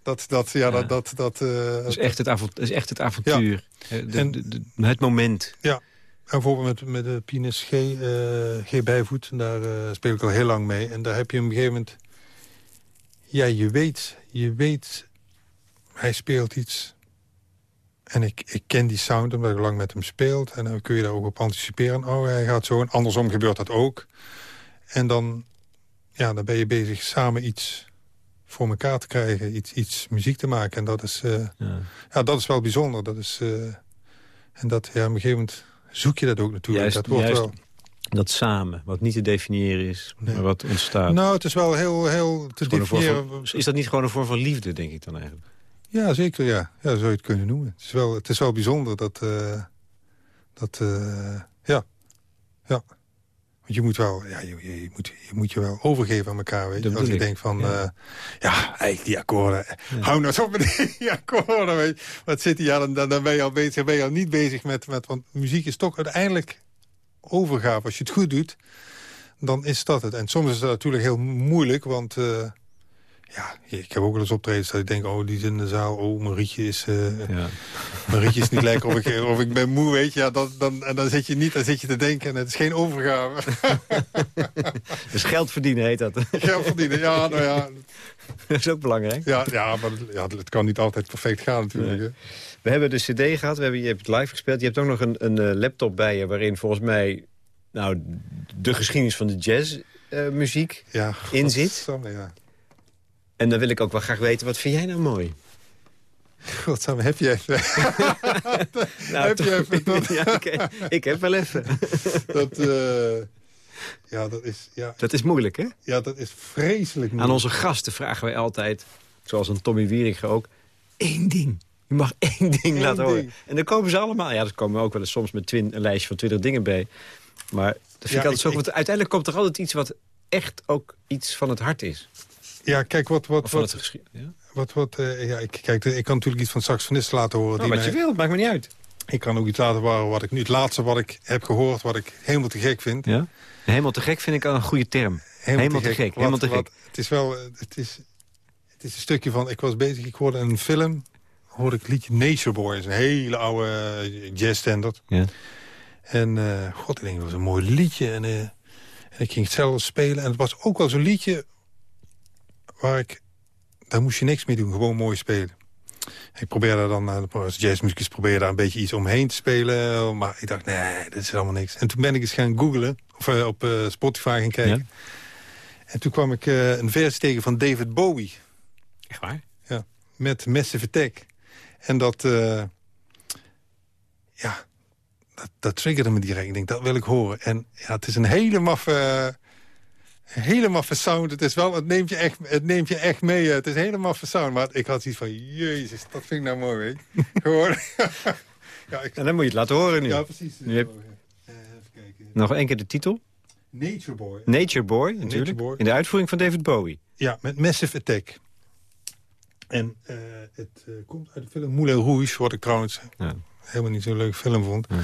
S4: dat, dat, ja, dat... dat, dat, uh,
S3: is echt het avontuur. is echt het, avontuur. De, het moment.
S4: Ja, bijvoorbeeld met, met de Pines G, uh, G Bijvoet, daar uh, speel ik al heel lang mee. En daar heb je op een gegeven moment... Ja, je weet, je weet, hij speelt iets. En ik, ik ken die sound omdat ik lang met hem speelt. En dan kun je daar ook op anticiperen. Oh, hij gaat zo. En andersom gebeurt dat ook. En dan, ja, dan ben je bezig samen iets voor elkaar te krijgen. Iets, iets muziek te maken. En dat is, uh, ja. ja. dat is wel bijzonder. Dat is, uh, en dat, ja, op een gegeven moment zoek je dat ook natuurlijk.
S3: Juist,
S4: dat wordt
S3: juist
S4: wel...
S3: Dat samen, wat niet te definiëren is, nee. maar wat ontstaat.
S4: Nou, het is wel heel, heel te definiëren.
S3: Van, is dat niet gewoon een vorm van liefde, denk ik dan eigenlijk?
S4: Ja, zeker, ja. ja. zou je het kunnen noemen. Het is wel, het is wel bijzonder dat... Uh, dat ja. Ja. Want je moet wel, ja, je, je, moet, je moet je wel overgeven aan elkaar, weet je. Als je denkt van, ja, uh, ja eigenlijk die akkoorden, ja. hou nou op met (laughs) die akkoorden, weet je. Wat zit hier, dan, dan, dan ben je al bezig, ben je al niet bezig met, met, want muziek is toch uiteindelijk overgave. Als je het goed doet, dan is dat het. En soms is dat natuurlijk heel moeilijk, want... Uh, ja, ik heb ook wel eens optredens dat ik denk, oh, die is in de zaal. Oh, Marietje is, uh, ja. Marietje is niet lekker. Of ik, of ik ben moe, weet je. Ja, dan, dan, en dan zit je niet, dan zit je te denken. En het is geen overgave. (laughs)
S3: dus geld verdienen heet dat.
S4: Geld verdienen, ja, nou ja.
S3: Dat is ook belangrijk.
S4: Ja, ja maar ja, het kan niet altijd perfect gaan natuurlijk. Nee.
S3: We hebben de cd gehad, we hebben, je hebt het live gespeeld. Je hebt ook nog een, een laptop bij je waarin volgens mij... nou, de geschiedenis van de jazzmuziek uh, ja, in zit. Ja. En dan wil ik ook wel graag weten, wat vind jij nou mooi?
S4: Godsamme, heb je even... (laughs) nou, heb je even... Dat...
S3: ja, okay. Ik heb wel even. (laughs)
S4: dat, uh... ja, dat is... Ja.
S3: Dat is moeilijk, hè?
S4: Ja, dat is vreselijk moeilijk.
S3: Aan onze gasten vragen wij altijd, zoals een Tommy Wieringa ook... één ding. Je mag (laughs) één ding Eén laten horen. Ding. En dan komen ze allemaal... Ja, er komen ook wel eens soms met twin, een lijstje van twintig dingen bij. Maar dat vind ja, ik altijd ik, zo... Want uiteindelijk komt er altijd iets wat echt ook iets van het hart is.
S4: Ja, kijk, wat... wat,
S3: wat,
S4: wat, ja? wat, wat uh, ja, ik, kijk, ik kan natuurlijk iets van saxofonisten laten horen.
S3: Nou,
S4: die
S3: wat mij, je wil, maakt me niet uit.
S4: Ik kan ook iets laten horen wat ik nu... Het laatste wat ik heb gehoord, wat ik helemaal te gek vind.
S3: Ja? Helemaal te gek vind ik al een goede term. Helemaal, helemaal te, gek. gek.
S4: Wat,
S3: helemaal te
S4: wat,
S3: gek.
S4: Het is wel... Het is, het is een stukje van... Ik was bezig, ik hoorde in een film... hoorde ik het liedje Nature Boy. is een hele oude uh, jazzstandard.
S3: Ja.
S4: En uh, god, ik denk, dat was een mooi liedje. En, uh, en ik ging het zelf spelen. En het was ook wel zo'n liedje... waar ik daar moest je niks mee doen, gewoon mooi spelen. Ik probeerde dan, als jazzmuzikus probeerde daar een beetje iets omheen te spelen. Maar ik dacht, nee, dit is allemaal niks. En toen ben ik eens gaan googlen, of uh, op uh, Spotify gaan kijken. Ja. En toen kwam ik uh, een versie tegen van David Bowie.
S3: Echt waar?
S4: Ja, met Massive Attack. En dat, ja, dat, dat triggerde me direct. Ik denk, dat wil ik horen. En ja, het is een hele maffe helemaal sound. Het, is wel, het, neemt je echt, het neemt je echt mee. Het is helemaal sound. Maar ik had zoiets van, jezus, dat vind ik nou mooi, weet (laughs) Gewoon. (laughs)
S3: ja, ik... En dan moet je het laten horen nu.
S4: Ja, precies. Heb...
S3: Uh, Nog één keer de titel.
S4: Nature Boy.
S3: Nature Boy, natuurlijk. Nature Boy. In de uitvoering van David Bowie.
S4: Ja, met Massive Attack. En uh, het uh, komt uit de film Moulin Rouge, wat ik trouwens ja. helemaal niet zo'n leuk film vond. Ja.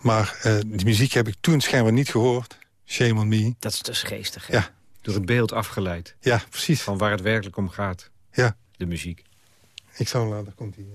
S4: Maar die muziek heb ik toen schijnbaar niet gehoord. Shame on me.
S3: Dat is dus geestig.
S4: Ja.
S3: Door het beeld afgeleid.
S4: Ja, precies.
S3: Van waar het werkelijk om gaat.
S4: Ja.
S3: De muziek.
S4: Ik zou later komt hij.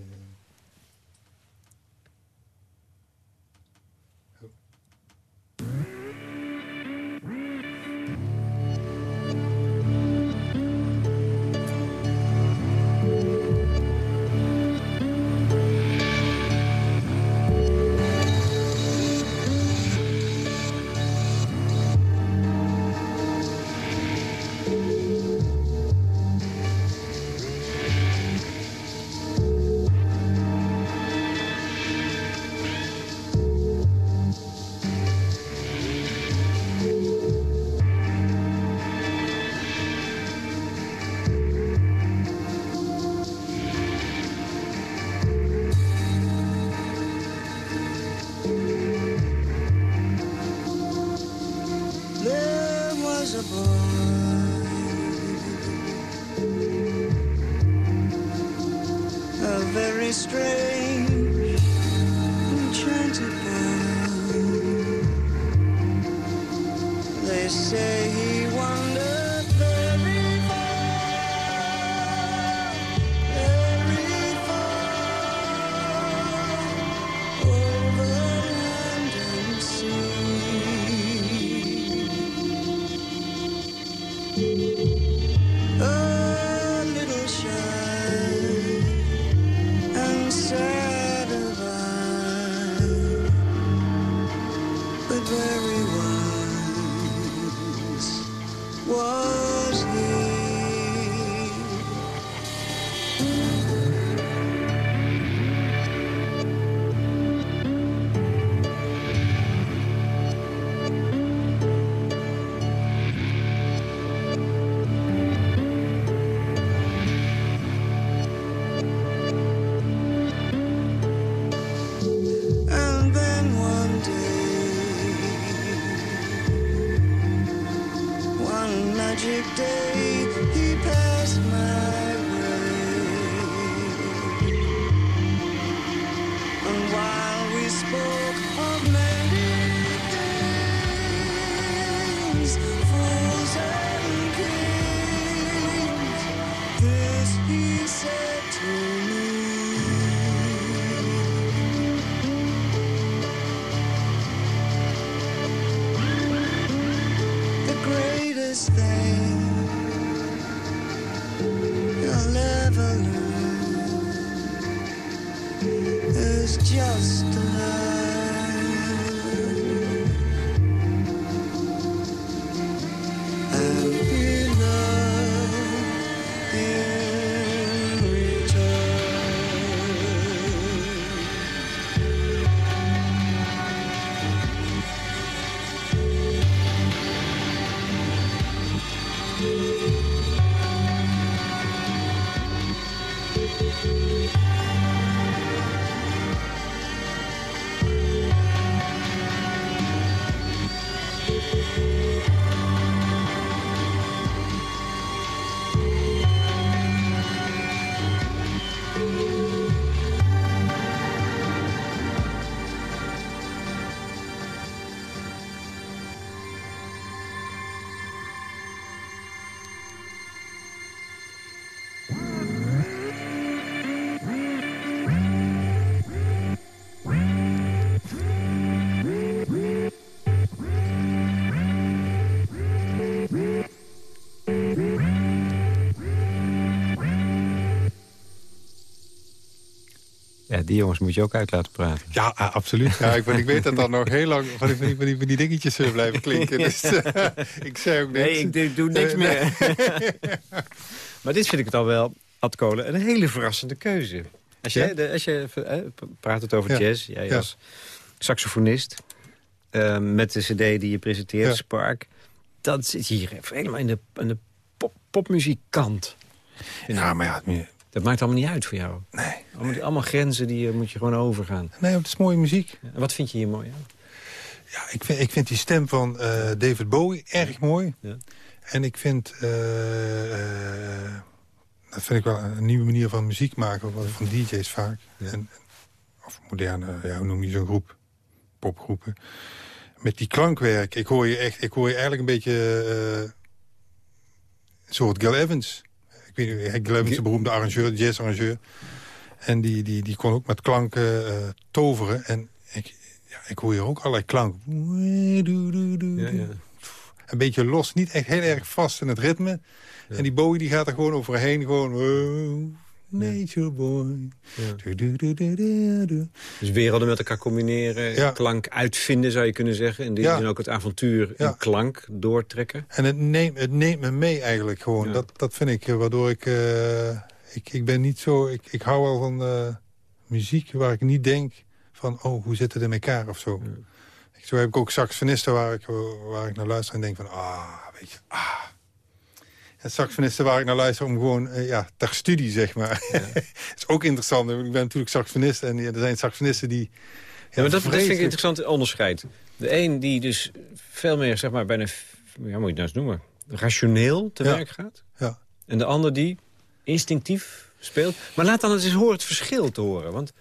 S3: Die jongens moet je ook uit laten praten.
S4: Ja, absoluut. Ja, ik, ik weet dat dan nog heel lang van die, van die, van die dingetjes blijven klinken. Dus uh, ik zei ook niks.
S3: Nee, ik doe niks meer. (laughs) maar dit vind ik het al wel, Ad Kolen, een hele verrassende keuze. Als je, de, als je eh, praat het over jazz, jij als saxofonist... Uh, met de cd die je presenteert, Spark... dat zit hier helemaal in de, in de pop, popmuziekkant.
S4: Ja, maar ja,
S3: dat maakt allemaal niet uit voor jou?
S4: Nee.
S3: Allemaal, allemaal grenzen die uh, moet je gewoon overgaan.
S4: Nee, het is mooie muziek.
S3: Ja, wat vind je hier mooi aan?
S4: Ja, ik vind, ik vind die stem van uh, David Bowie erg mooi. Ja. En ik vind... Uh, dat vind ik wel een nieuwe manier van muziek maken. Van DJ's vaak. Ja. En, of moderne, ja, hoe noem je zo'n groep? Popgroepen. Met die klankwerk. Ik hoor je, echt, ik hoor je eigenlijk een beetje... een soort Gil Evans weet niet, Henk Levens, de beroemde arrangeur, jazzarrangeur. En die, die, die kon ook met klanken uh, toveren. En ik, ja, ik hoor hier ook allerlei klanken. Ja, ja. Een beetje los, niet echt heel erg vast in het ritme. En die Bowie die gaat er gewoon overheen. Gewoon, oh, Nature Boy. Ja.
S3: Dus werelden met elkaar combineren, klank uitvinden zou je kunnen zeggen. En ja. ook het avontuur in klank doortrekken.
S4: En het neemt, het neemt me mee eigenlijk gewoon. Dat, dat vind ik, eh, waardoor ik, uh, ik... Ik ben niet zo... Ik, ik hou wel van uh, muziek waar ik niet denk van... Oh, hoe zit het in elkaar of zo. Zo heb ik ook saxofonisten waar ik, waar ik naar luister en denk van... Ah, weet je, ah en saxofonisten waar ik naar luister om gewoon uh, ja, ter studie, zeg maar. Ja. (laughs) is ook interessant. Ik ben natuurlijk saxofonist en er zijn saxofonisten die...
S3: Ja, maar dat, dat, vind ik een interessant onderscheid. De een die dus veel meer, zeg maar, bijna... Ja, moet je het nou eens noemen? Rationeel te werk gaat.
S4: Ja.
S3: En de ander die instinctief speelt. Maar laat dan eens horen het verschil te horen. Want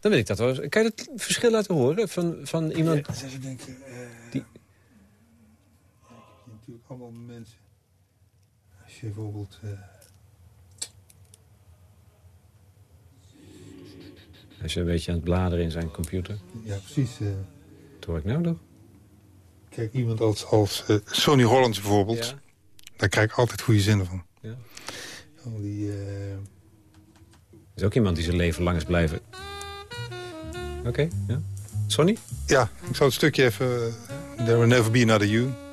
S3: dan weet ik dat wel. Kan je het verschil laten horen van, van iemand...
S4: Ja, denken... Uh, die... natuurlijk allemaal mensen als je bijvoorbeeld... Uh...
S3: Hij is een beetje aan het bladeren in zijn computer.
S4: Ja, precies. Uh...
S3: Hoor ik nou nog?
S4: Kijk, iemand als, als uh, Sonny Rollins bijvoorbeeld... Ja. daar krijg ik altijd goede zinnen van. Ja. Al die...
S3: is ook iemand die zijn leven lang is blijven... Oké, okay, ja. Sonny?
S4: Ja, ik zal het stukje even There Will Never Be Another You.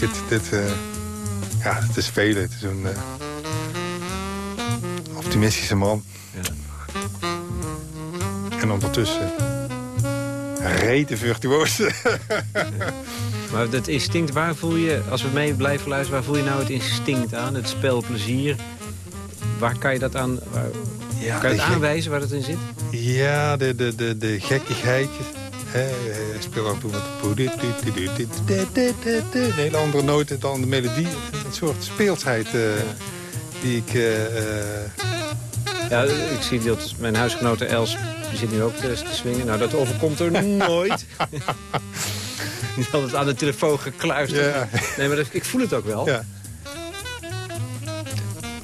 S4: Dit, dit, uh, ja, het is velen. Het is een uh, optimistische man. Ja. En ondertussen rete virtuoos. ja. (laughs)
S3: Maar dat instinct, waar voel je, als we mee blijven luisteren... waar voel je nou het instinct aan, het spelplezier? Waar kan je dat aan waar, ja, kan je het aanwijzen waar het in zit?
S4: Ja, de, de, de, de gekkigheidjes. Hij speelt af en toe met een hele andere noten dan de melodie. Een soort speelsheid uh, die ik... Uh,
S3: ja, ik zie dat mijn huisgenote Els, die zit nu ook te, te swingen. Nou, dat overkomt er (laughs) nooit. Had het aan de telefoon gekluisterd. Ja. Nee, maar dat, ik voel het ook wel. Ja.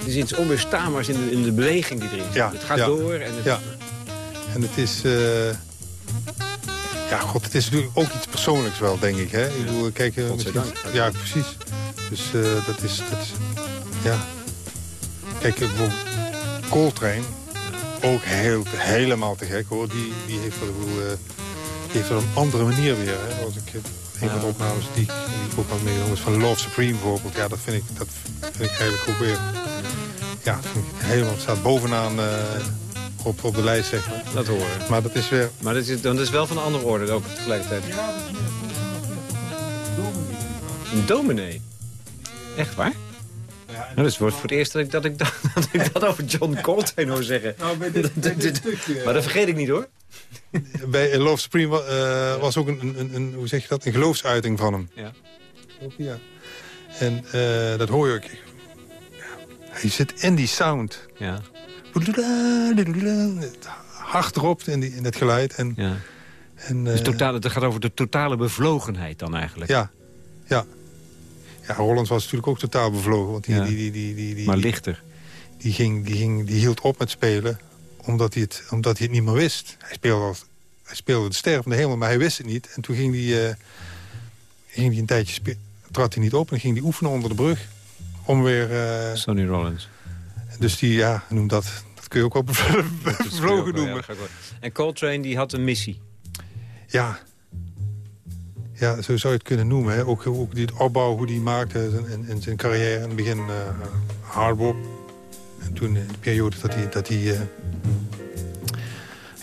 S3: Er is iets onweerstaanbaars in de, in de beweging die erin zit. Ja. Het gaat door. En het,
S4: ja. en het is... Uh, ja, god, het is natuurlijk ook iets persoonlijks wel, denk ik. Hè? Ik bedoel, kijk, ja, precies. Dus uh, dat is, dat is, ja. Kijk, bijvoorbeeld Coltrane, ook heel, helemaal te gek hoor. Die, die heeft wel, uh, die heeft wel een andere manier weer. Hè? Als ik een van de opnames die, die ik ook had meegenomen van Love Supreme bijvoorbeeld. Ja, dat vind ik, dat vind ik eigenlijk ook weer... Ja, helemaal, staat bovenaan... Uh, op, op de lijst, zeg maar.
S3: Dat horen.
S4: Maar dat is weer...
S3: Maar dat is, dat is wel van een andere orde ook tegelijkertijd. Ja, een dominee. Echt waar? Ja, nou, dat wordt voor het eerst dat ik dat, ik, (laughs) dat, ik dat over John Coltrane hoor zeggen. Nou, bij dit, (laughs) bij dit stukje, maar dat vergeet ik niet hoor.
S4: Bij Love Supreme uh, was ook een, een, een, hoe zeg je dat, een geloofsuiting van hem. Ja. Ook, ja. En uh, dat hoor je ook. Hij zit in die sound. Ja. Hard erop in, die, in het geluid. En, ja.
S3: En, dus totale, het gaat over de totale bevlogenheid dan eigenlijk.
S4: Ja, ja. Ja, Rollins was natuurlijk ook totaal bevlogen. Want die, ja. die, die, die, die, die,
S3: maar lichter.
S4: Die, ging, die, ging, die hield op met spelen omdat hij het, omdat hij het niet meer wist. Hij speelde, hij speelde de ster van de hemel, maar hij wist het niet. En toen ging hij, uh, ging hij een tijdje trad hij niet op en ging hij oefenen onder de brug. Om weer... Uh,
S3: Sonny Rollins.
S4: Dus die, ja, noem dat, dat kun je ook wel (laughs) bevlogen noemen. Ja,
S3: en Coltrane die had een missie.
S4: Ja, ja, zo zou je het kunnen noemen. Hè. Ook, ook die opbouw, hoe die maakte in, in zijn carrière. In het begin uh, hardbop. En toen in de periode dat hij, dat hij uh,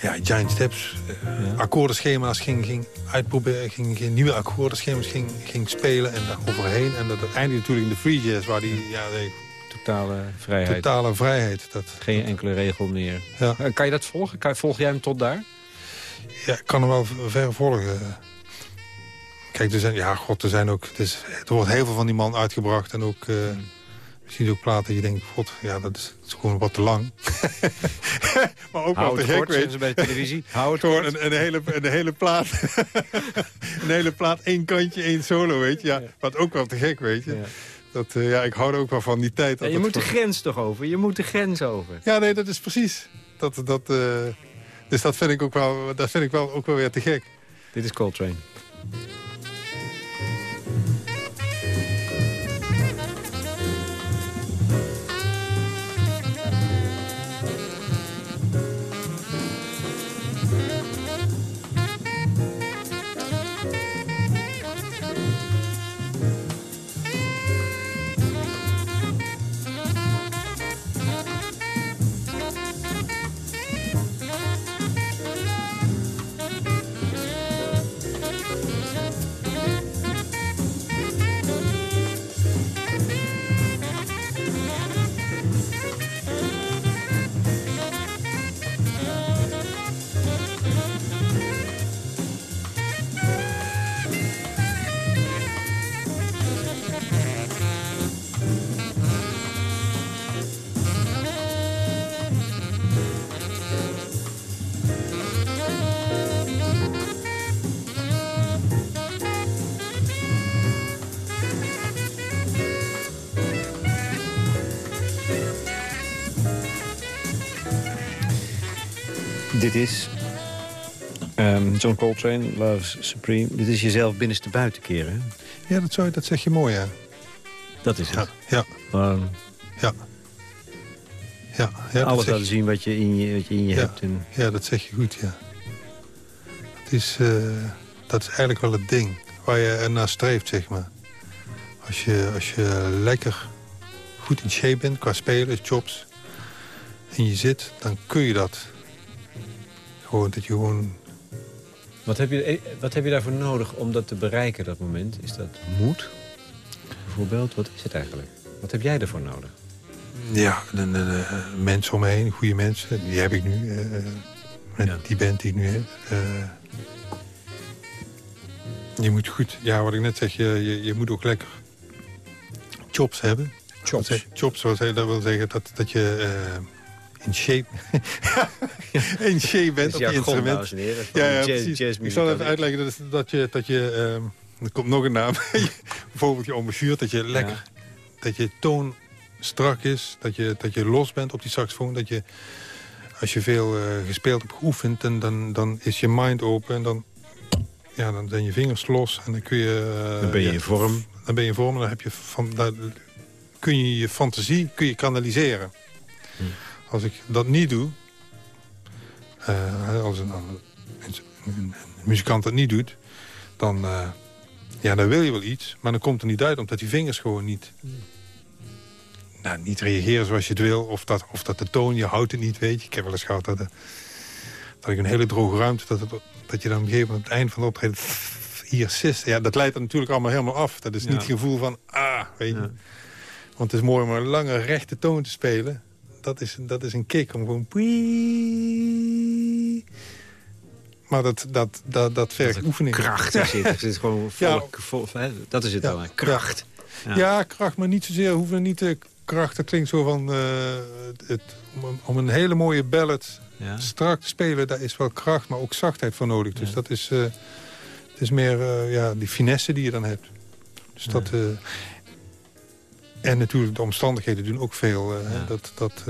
S4: ja, Giant Steps, uh, ja. akkoordenschema's ging, ging uitproberen. Ging, ging nieuwe akkoordenschema's ging, ging spelen en daar overheen. En dat uiteindelijk natuurlijk in de free jazz, waar die... Ja,
S3: totale vrijheid.
S4: Totale vrijheid. Dat,
S3: Geen enkele regel meer. Ja. Kan je dat volgen? Kan, volg jij hem tot daar?
S4: Ja, ik kan hem wel ver volgen. Kijk, er zijn, ja, god, er zijn ook, het is, er wordt heel veel van die man uitgebracht. En ook, uh, misschien ook platen dat je denkt, god, ja, dat is, dat is gewoon wat te lang. (laughs)
S3: maar ook wel te gek, weet je. bij de televisie. (laughs)
S4: Hou het gewoon een, een, hele, een hele plaat. (laughs) een hele plaat, één kantje, één solo, weet je. Ja, Wat ook wel te gek, weet je. Ja. Dat, uh, ja, ik hou er ook wel van die tijd.
S3: Ja, je moet de grens toch over? Je moet de grens over.
S4: Ja, nee, dat is precies. Dat, dat, uh, dus dat vind ik ook wel, dat vind ik wel, ook wel weer te gek.
S3: Dit is Coltrane. Dit is um, John Coltrane, Love's Supreme. Dit is jezelf binnenste buiten keren.
S4: Ja, dat, zou, dat zeg je mooi, ja.
S3: Dat is het.
S4: Ja. Ja. Um, ja. Ja, ja
S3: Alles laten zien wat je in je, wat je, in je
S4: ja,
S3: hebt. En...
S4: Ja, dat zeg je goed, ja. Het is, uh, dat is eigenlijk wel het ding waar je naar streeft, zeg maar. Als je, als je lekker goed in shape bent qua spelen, jobs... en je zit, dan kun je dat. Gewoon dat je gewoon...
S3: Wat heb je, eh, wat heb je daarvoor nodig om dat te bereiken, dat moment? Is dat moed? Bijvoorbeeld, wat is het eigenlijk? Wat heb jij ervoor nodig?
S4: Ja, de, de, de mensen om me heen, goede mensen. Die heb ik nu. Uh, met ja. die band die ik nu heb. Uh, je moet goed, ja, wat ik net zeg, je, je, je moet ook lekker chops hebben.
S3: Chops?
S4: Chops, dat wil zeggen dat, dat je uh, in shape (laughs) in shape bent op je instrument.
S3: ja, ja,
S4: precies. ik zal even uitleggen dat, dat je, dat je um, er komt nog een naam, (laughs) bijvoorbeeld je embouchure, dat je lekker, ja. dat je toon strak is, dat je, dat je los bent op die saxofoon, dat je als je veel uh, gespeeld hebt, geoefend, en dan, dan is je mind open en dan ja, dan zijn je vingers los en dan kun je...
S3: Uh, dan ben je
S4: ja,
S3: in vorm.
S4: Dan ben je in vorm en dan heb je van, dan kun je je fantasie kun je kanaliseren. Hm. Als ik dat niet doe, uh, als een, een, een, een, muzikant dat niet doet, dan, uh, ja, dan wil je wel iets, maar dan komt er niet uit omdat die vingers gewoon niet... Nou, niet reageren zoals je het wil, of dat, of dat de toon, je houdt het niet, weet je. Ik heb wel eens gehad dat, de, dat ik een hele droge ruimte, dat het dat je dan op een gegeven moment aan het eind van de optreden... hier sis. Ja, dat leidt er natuurlijk allemaal helemaal af. Dat is niet het gevoel van, ah, weet je. Ja. Want het is mooi om een lange rechte toon te spelen. Dat is, dat is een kick om gewoon... Maar dat, dat, dat, dat vergt
S3: dat
S4: oefening.
S3: Kracht er zit. Er zit gewoon volk, vol, dat is het ja. wel, kracht.
S4: Ja. ja. kracht, maar niet zozeer hoeven niet te kracht. Dat klinkt zo van... Uh, het, om, om, een hele mooie ballad ja. strak te spelen, daar is wel kracht, maar ook zachtheid voor nodig. Dus ja. dat is, uh, het is meer uh, ja, die finesse die je dan hebt. Dus dat, en natuurlijk de omstandigheden doen ook veel. Ja. Dat, dat,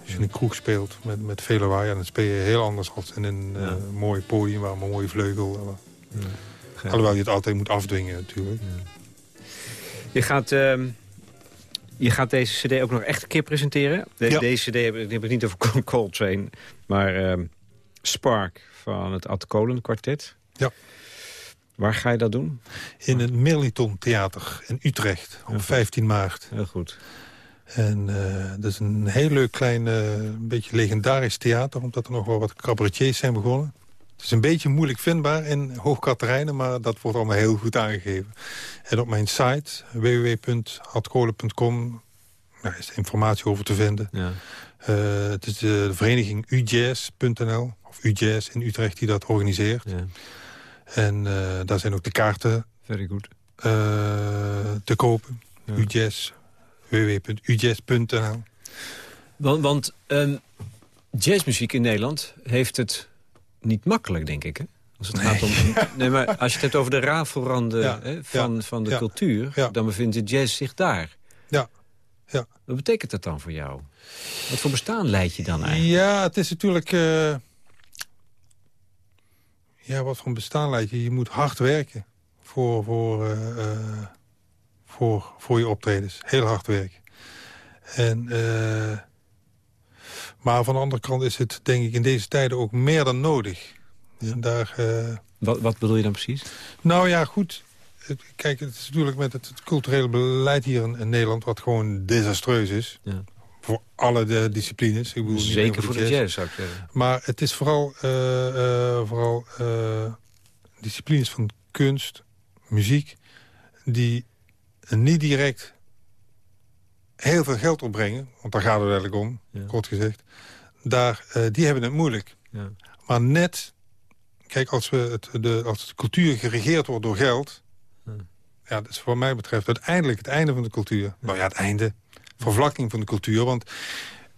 S4: als je in een kroeg speelt met, met veel lawaai, dan speel je heel anders dan in een mooi podium waar een mooie vleugel. Alhoewel je het altijd moet afdwingen natuurlijk.
S3: Je gaat... Uh... Je gaat deze cd ook nog echt een keer presenteren. De, ja. Deze cd heb, heb ik niet over Coltrane, maar uh, Spark van het Ad Kolen kwartet.
S4: Ja.
S3: Waar ga je dat doen?
S4: In het Merliton Theater in Utrecht op 15 maart.
S3: Heel goed.
S4: En uh, dat is een heel leuk klein, uh, een beetje legendarisch theater... omdat er nog wel wat cabaretiers zijn begonnen. Het is een beetje moeilijk vindbaar in Hoogkaterijnen... maar dat wordt allemaal heel goed aangegeven. En op mijn site www.adkolen.com daar is informatie over te vinden.
S3: Ja.
S4: Uh, het is de vereniging ujazz.nl, of ujazz in Utrecht, die dat organiseert.
S3: Ja.
S4: En uh, daar zijn ook de kaarten
S3: Very good.
S4: Uh, te kopen. Ja. Ujazz, www.ujazz.nl.
S3: Want, want um, jazzmuziek in Nederland heeft het niet makkelijk, denk ik, hè? Als het
S4: nee.
S3: gaat om, (laughs) nee, maar als je het hebt over de rafelranden
S4: Ja,
S3: hè, van,
S4: ja,
S3: van de
S4: ja,
S3: cultuur... dan bevindt de jazz zich daar.
S4: Ja, ja.
S3: Wat betekent dat dan voor jou? Wat voor bestaan leid je dan eigenlijk?
S4: Ja, het is natuurlijk... Uh, ja, wat voor een bestaan je? Je moet hard werken voor, voor, uh, uh, voor, voor je optredens. Heel hard werken. En, uh, maar van de andere kant is het, denk ik, in deze tijden ook meer dan nodig. En daar, uh,
S3: wat, wat bedoel je dan precies?
S4: Nou ja, goed. Kijk, het is natuurlijk met het, het culturele beleid hier in, in, Nederland... wat gewoon desastreus is.
S3: Ja.
S4: Voor alle de disciplines. Ik bedoel,
S3: Zeker voor de jazz, jazz, zou ik zeggen.
S4: Maar het is vooral, uh, uh, vooral uh, disciplines van kunst, muziek... die niet direct heel veel geld opbrengen. Want daar gaat het eigenlijk om, ja. kort gezegd. Daar, die hebben het moeilijk.
S3: Ja.
S4: Maar net kijk, als, we het, de, als de cultuur geregeerd wordt door geld... Hmm. ja, dat is wat mij betreft uiteindelijk het einde van de cultuur. Ja. Nou ja, het einde, vervlakking van de cultuur. Want,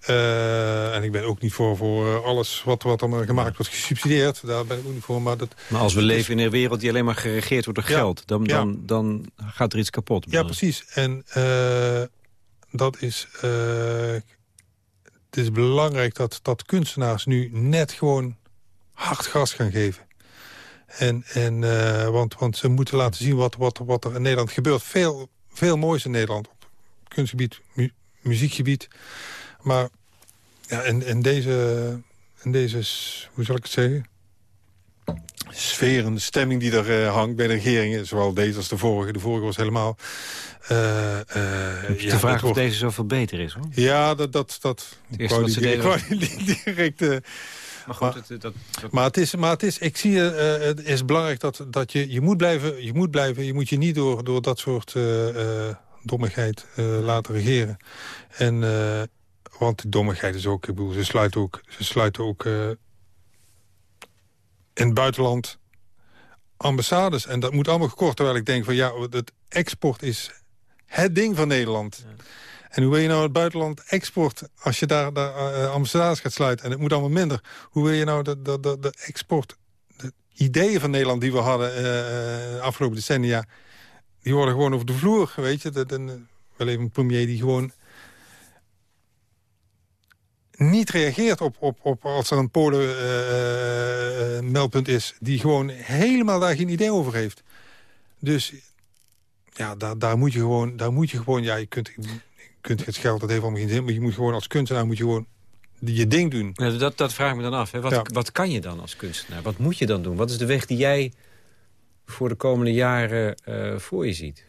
S4: uh, en ik ben ook niet voor, voor alles wat, wat er maar gemaakt wordt gesubsidieerd. Daar ben ik ook niet voor. Maar, dat,
S3: maar als we leven in een wereld die alleen maar geregeerd wordt door ja, geld... Dan, dan, ja. dan gaat er iets kapot.
S4: Ja, precies. En uh, dat is... Uh, het is belangrijk dat, dat kunstenaars nu net gewoon hard gas gaan geven. En, en, want, want ze moeten laten zien wat, wat, wat er in Nederland gebeurt. Veel, veel moois in Nederland. Kunstgebied, mu muziekgebied. Maar ja, en, en deze, en deze, hoe zal ik het zeggen? sfeer en de stemming die er uh, hangt bij de regeringen. Zowel deze als de vorige. De vorige was helemaal...
S3: Uh, uh, de vraag of deze zoveel beter is, hoor.
S4: Ja, dat... dat, dat (laughs) direct... maar, goed, het, dat, maar, het is, maar het is, ik zie het is belangrijk dat, dat je, je moet blijven, je moet blijven, je moet je niet door, door dat soort dommigheid laten regeren. En, want die dommigheid is ook, ik bedoel, ze sluiten ook, ze sluiten ook in het buitenland ambassades. En dat moet allemaal gekort. Terwijl ik denk van ja, het export is het ding van Nederland. En hoe wil je nou het buitenland export... als je daar, daar uh, ambassades gaat sluiten en het moet allemaal minder... hoe wil je nou de, de, de, de export... de ideeën van Nederland die we hadden uh, de afgelopen decennia... die worden gewoon over de vloer, weet je. Dat, een, wel even een premier die gewoon niet reageert op, op, op als er een Polen-meldpunt uh, is... die gewoon helemaal daar geen idee over heeft. Dus ja, daar, daar, moet je gewoon, daar moet je gewoon... Ja, je kunt, je kunt het geld, dat heeft allemaal geen zin... maar je moet gewoon als kunstenaar moet je gewoon je ding doen.
S3: Ja, dat, dat vraag ik me dan af. Hè. Wat, wat kan je dan als kunstenaar? Wat moet je dan doen? Wat is de weg die jij voor de komende jaren uh, voor je ziet?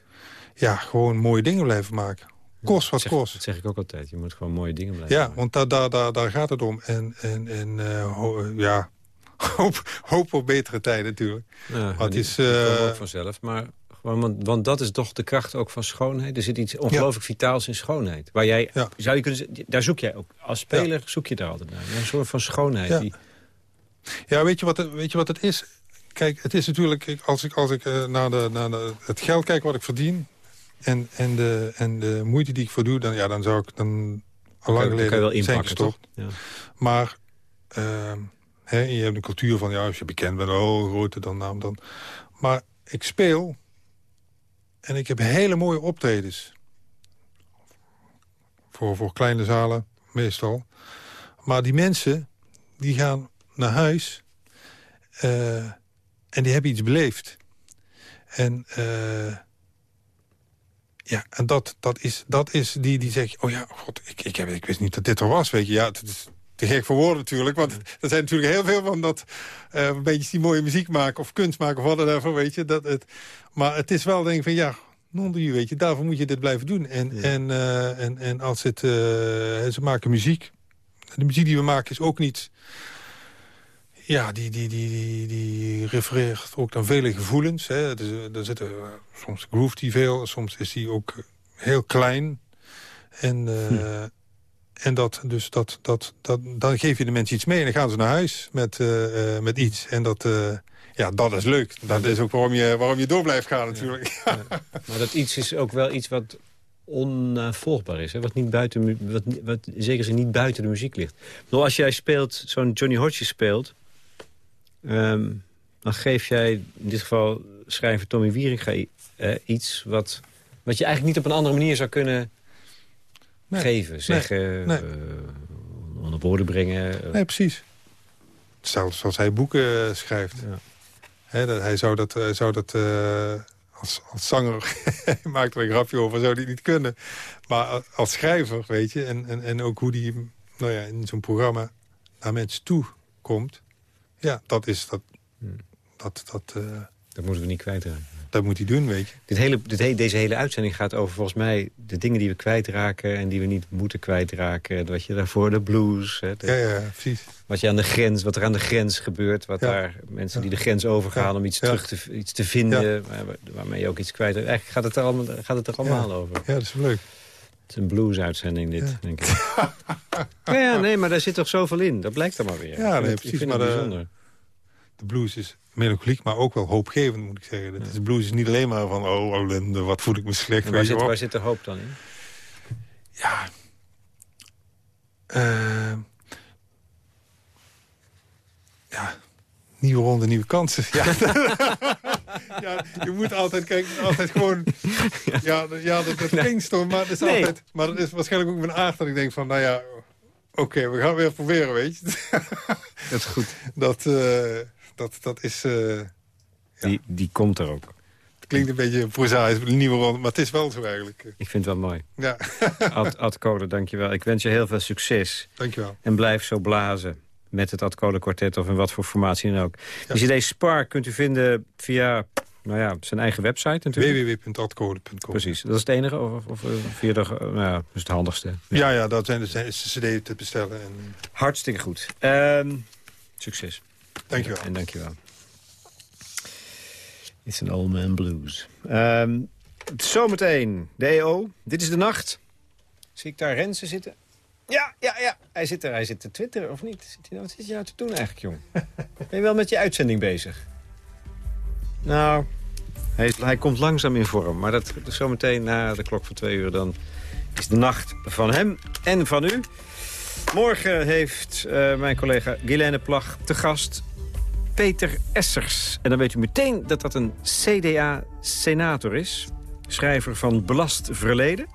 S4: Ja, gewoon mooie dingen blijven maken. Kost wat kost.
S3: Dat zeg ik ook altijd. Je moet gewoon mooie dingen blijven
S4: Ja, want daar, daar, daar, daar gaat het om. En, en, en uh, ja, (laughs) hoop, hoop op betere tijden natuurlijk.
S3: Ja, het is, uh, ook vanzelf. Maar gewoon, want, want dat is toch de kracht ook van schoonheid. Er zit iets ongelooflijk vitaals in schoonheid. Waar jij, ja. zou je kunnen, daar zoek jij ook. Als speler zoek je daar altijd naar. Een soort van schoonheid.
S4: Ja,
S3: die...
S4: ja weet, je wat weet je wat het is? Kijk, het is natuurlijk, als ik, als ik uh, naar, de, naar de, het geld kijk wat ik verdien... En, en, de, en de moeite die ik voor doe, dan, ja, dan zou ik dan al lang geleden
S3: kan je wel inpakken, toch? Ja.
S4: Maar uh, hè, je hebt een cultuur van, ja, als je bekend bent, oh, groter dan naam dan. Maar ik speel en ik heb hele mooie optredens. Voor, voor kleine zalen, meestal. Maar die mensen, die gaan naar huis... Uh, en die hebben iets beleefd. En... Uh, ja, en dat, dat, is, dat is die die zegt... oh ja, god, ik, ik, heb, ik wist niet dat dit er was, weet je. Ja, het is te gek voor woorden natuurlijk. Want er zijn natuurlijk heel veel van dat... Uh, een beetje die mooie muziek maken of kunst maken of wat dan weet je. Dat het, maar het is wel denk ik van, ja, non weet je. Daarvoor moet je dit blijven doen. En, en, uh, en, en als het... Ze maken muziek. De muziek die we maken is ook niet ja, die, die, die, die, die refereert ook naar vele gevoelens. Hè. Dus, er zitten, uh, soms groeft hij veel, soms is hij ook heel klein. En, uh, hm. en dat, dus dat, dat, dat, dan geef je de mensen iets mee en dan gaan ze naar huis met, uh, met iets. En dat, ja, dat is leuk. Dat is ook waarom je, waarom je door blijft gaan natuurlijk. Ja.
S3: Ja. Maar dat iets is ook wel iets wat onvolgbaar is. Hè? Wat, niet buiten, wat, wat zeker ze niet buiten de muziek ligt. Nou, als jij speelt, zo'n Johnny Hodges speelt... Um, dan geef jij, in dit geval schrijver Tommy Wieringa... Uh, iets wat, wat je eigenlijk niet op een andere manier zou kunnen nee, geven. Zeggen, nee. Uh, onder woorden brengen.
S4: Nee, precies. Zelfs zoals hij boeken schrijft. Ja. He, dat, hij zou dat, hij zou dat als, als zanger... (laughs) maakt er een grapje over, zou die niet kunnen. Maar als schrijver, weet je... en, en, en ook hoe die nou ja, in zo'n programma naar mensen toe komt... Ja, dat is... Dat, hmm. dat, dat, uh,
S3: dat moeten we niet kwijtraken.
S4: Dat moet hij doen, weet je.
S3: Dit hele, dit deze hele uitzending gaat over volgens mij de dingen die we kwijtraken... en die we niet moeten kwijtraken. Wat je daarvoor, de blues. Hè,
S4: ja, ja, precies.
S3: Wat, je aan de grens, wat er aan de grens gebeurt. Wat daar mensen die de grens overgaan om iets terug te, iets te vinden... Waar, waarmee je ook iets kwijt Eigenlijk gaat het er allemaal, gaat het er allemaal over.
S4: Ja, dat is leuk.
S3: Het is een blues-uitzending dit, denk ik. ja, (laughs) ja, nee, maar daar zit toch zoveel in. Dat blijkt dan maar weer.
S4: Ja, nee, precies. Maar het bijzonder. De, blues is melancholiek, maar ook wel hoopgevend, moet ik zeggen. Ja. De blues is niet alleen maar van, oh, ellende, wat voel ik me slecht.
S3: Waar zit, waar zit de hoop dan in?
S4: Ja... Uh, ja, nieuwe ronde, nieuwe kansen. Ja. (laughs) (laughs) ja, je moet altijd kijken, altijd gewoon... (laughs) Ja, ja dat, dat klinkt toch, maar dat is altijd... Maar dat is waarschijnlijk ook mijn aard dat ik denk van, nou ja... Oké, we gaan weer proberen, weet je. (laughs)
S3: dat is goed.
S4: Dat, uh, dat, dat is... Uh,
S3: die, die komt er ook.
S4: klinkt een beetje prozaïs, een nieuwe ronde, maar het is wel zo eigenlijk.
S3: Ik vind het wel mooi.
S4: Ja.
S3: Ad, Ad Kolen, dankjewel. Ik wens je heel veel succes.
S4: Dankjewel.
S3: En blijf zo blazen met het Ad kwartet of in wat voor formatie dan ook. Ja. De CD Spark kunt u vinden via nou ja, zijn eigen website natuurlijk.
S4: www.adcode.com.
S3: Precies, dat is het enige? Of, of via de, nou ja, dat is het handigste.
S4: Ja, ja, ja dat zijn de, de cd te bestellen. En...
S3: Hartstikke goed. Um, succes.
S4: Dankjewel.
S3: En dankjewel. It's an old man blues. Um, zometeen, de EO. Dit is de nacht. Zie ik daar Rensen zitten? Ja, ja, ja. Hij zit er. Hij zit te twitteren, of niet? Zit hij nou, wat zit je nou te doen eigenlijk, jong? (laughs) ben je wel met je uitzending bezig? Nou, hij, hij komt langzaam in vorm. Maar dat, dat zometeen na de klok van twee uur... dan is de nacht van hem en van u. Morgen heeft uh, mijn collega Guilaine Plag te gast Peter Essers. En dan weet u meteen dat dat een CDA-senator is. Schrijver van Belast Verleden.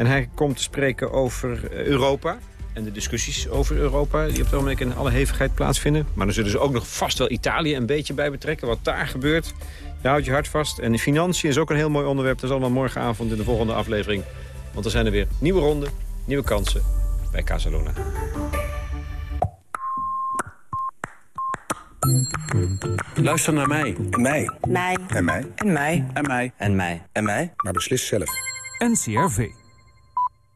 S3: En hij komt te spreken over Europa en de discussies over Europa... die op het ogenblik in alle hevigheid plaatsvinden. Maar dan zullen ze ook nog vast wel Italië een beetje bij betrekken. Wat daar gebeurt, daar houd je hart vast. En de financiën is ook een heel mooi onderwerp. Dat is allemaal morgenavond in de volgende aflevering. Want er zijn er weer nieuwe ronden, nieuwe kansen bij Casaluna.
S5: Luister naar mij.
S6: En mij.
S7: Mij.
S6: En mij.
S7: En mij.
S5: En mij.
S7: En mij.
S6: En mij.
S5: En mij.
S6: Maar beslis zelf.
S8: NCRV.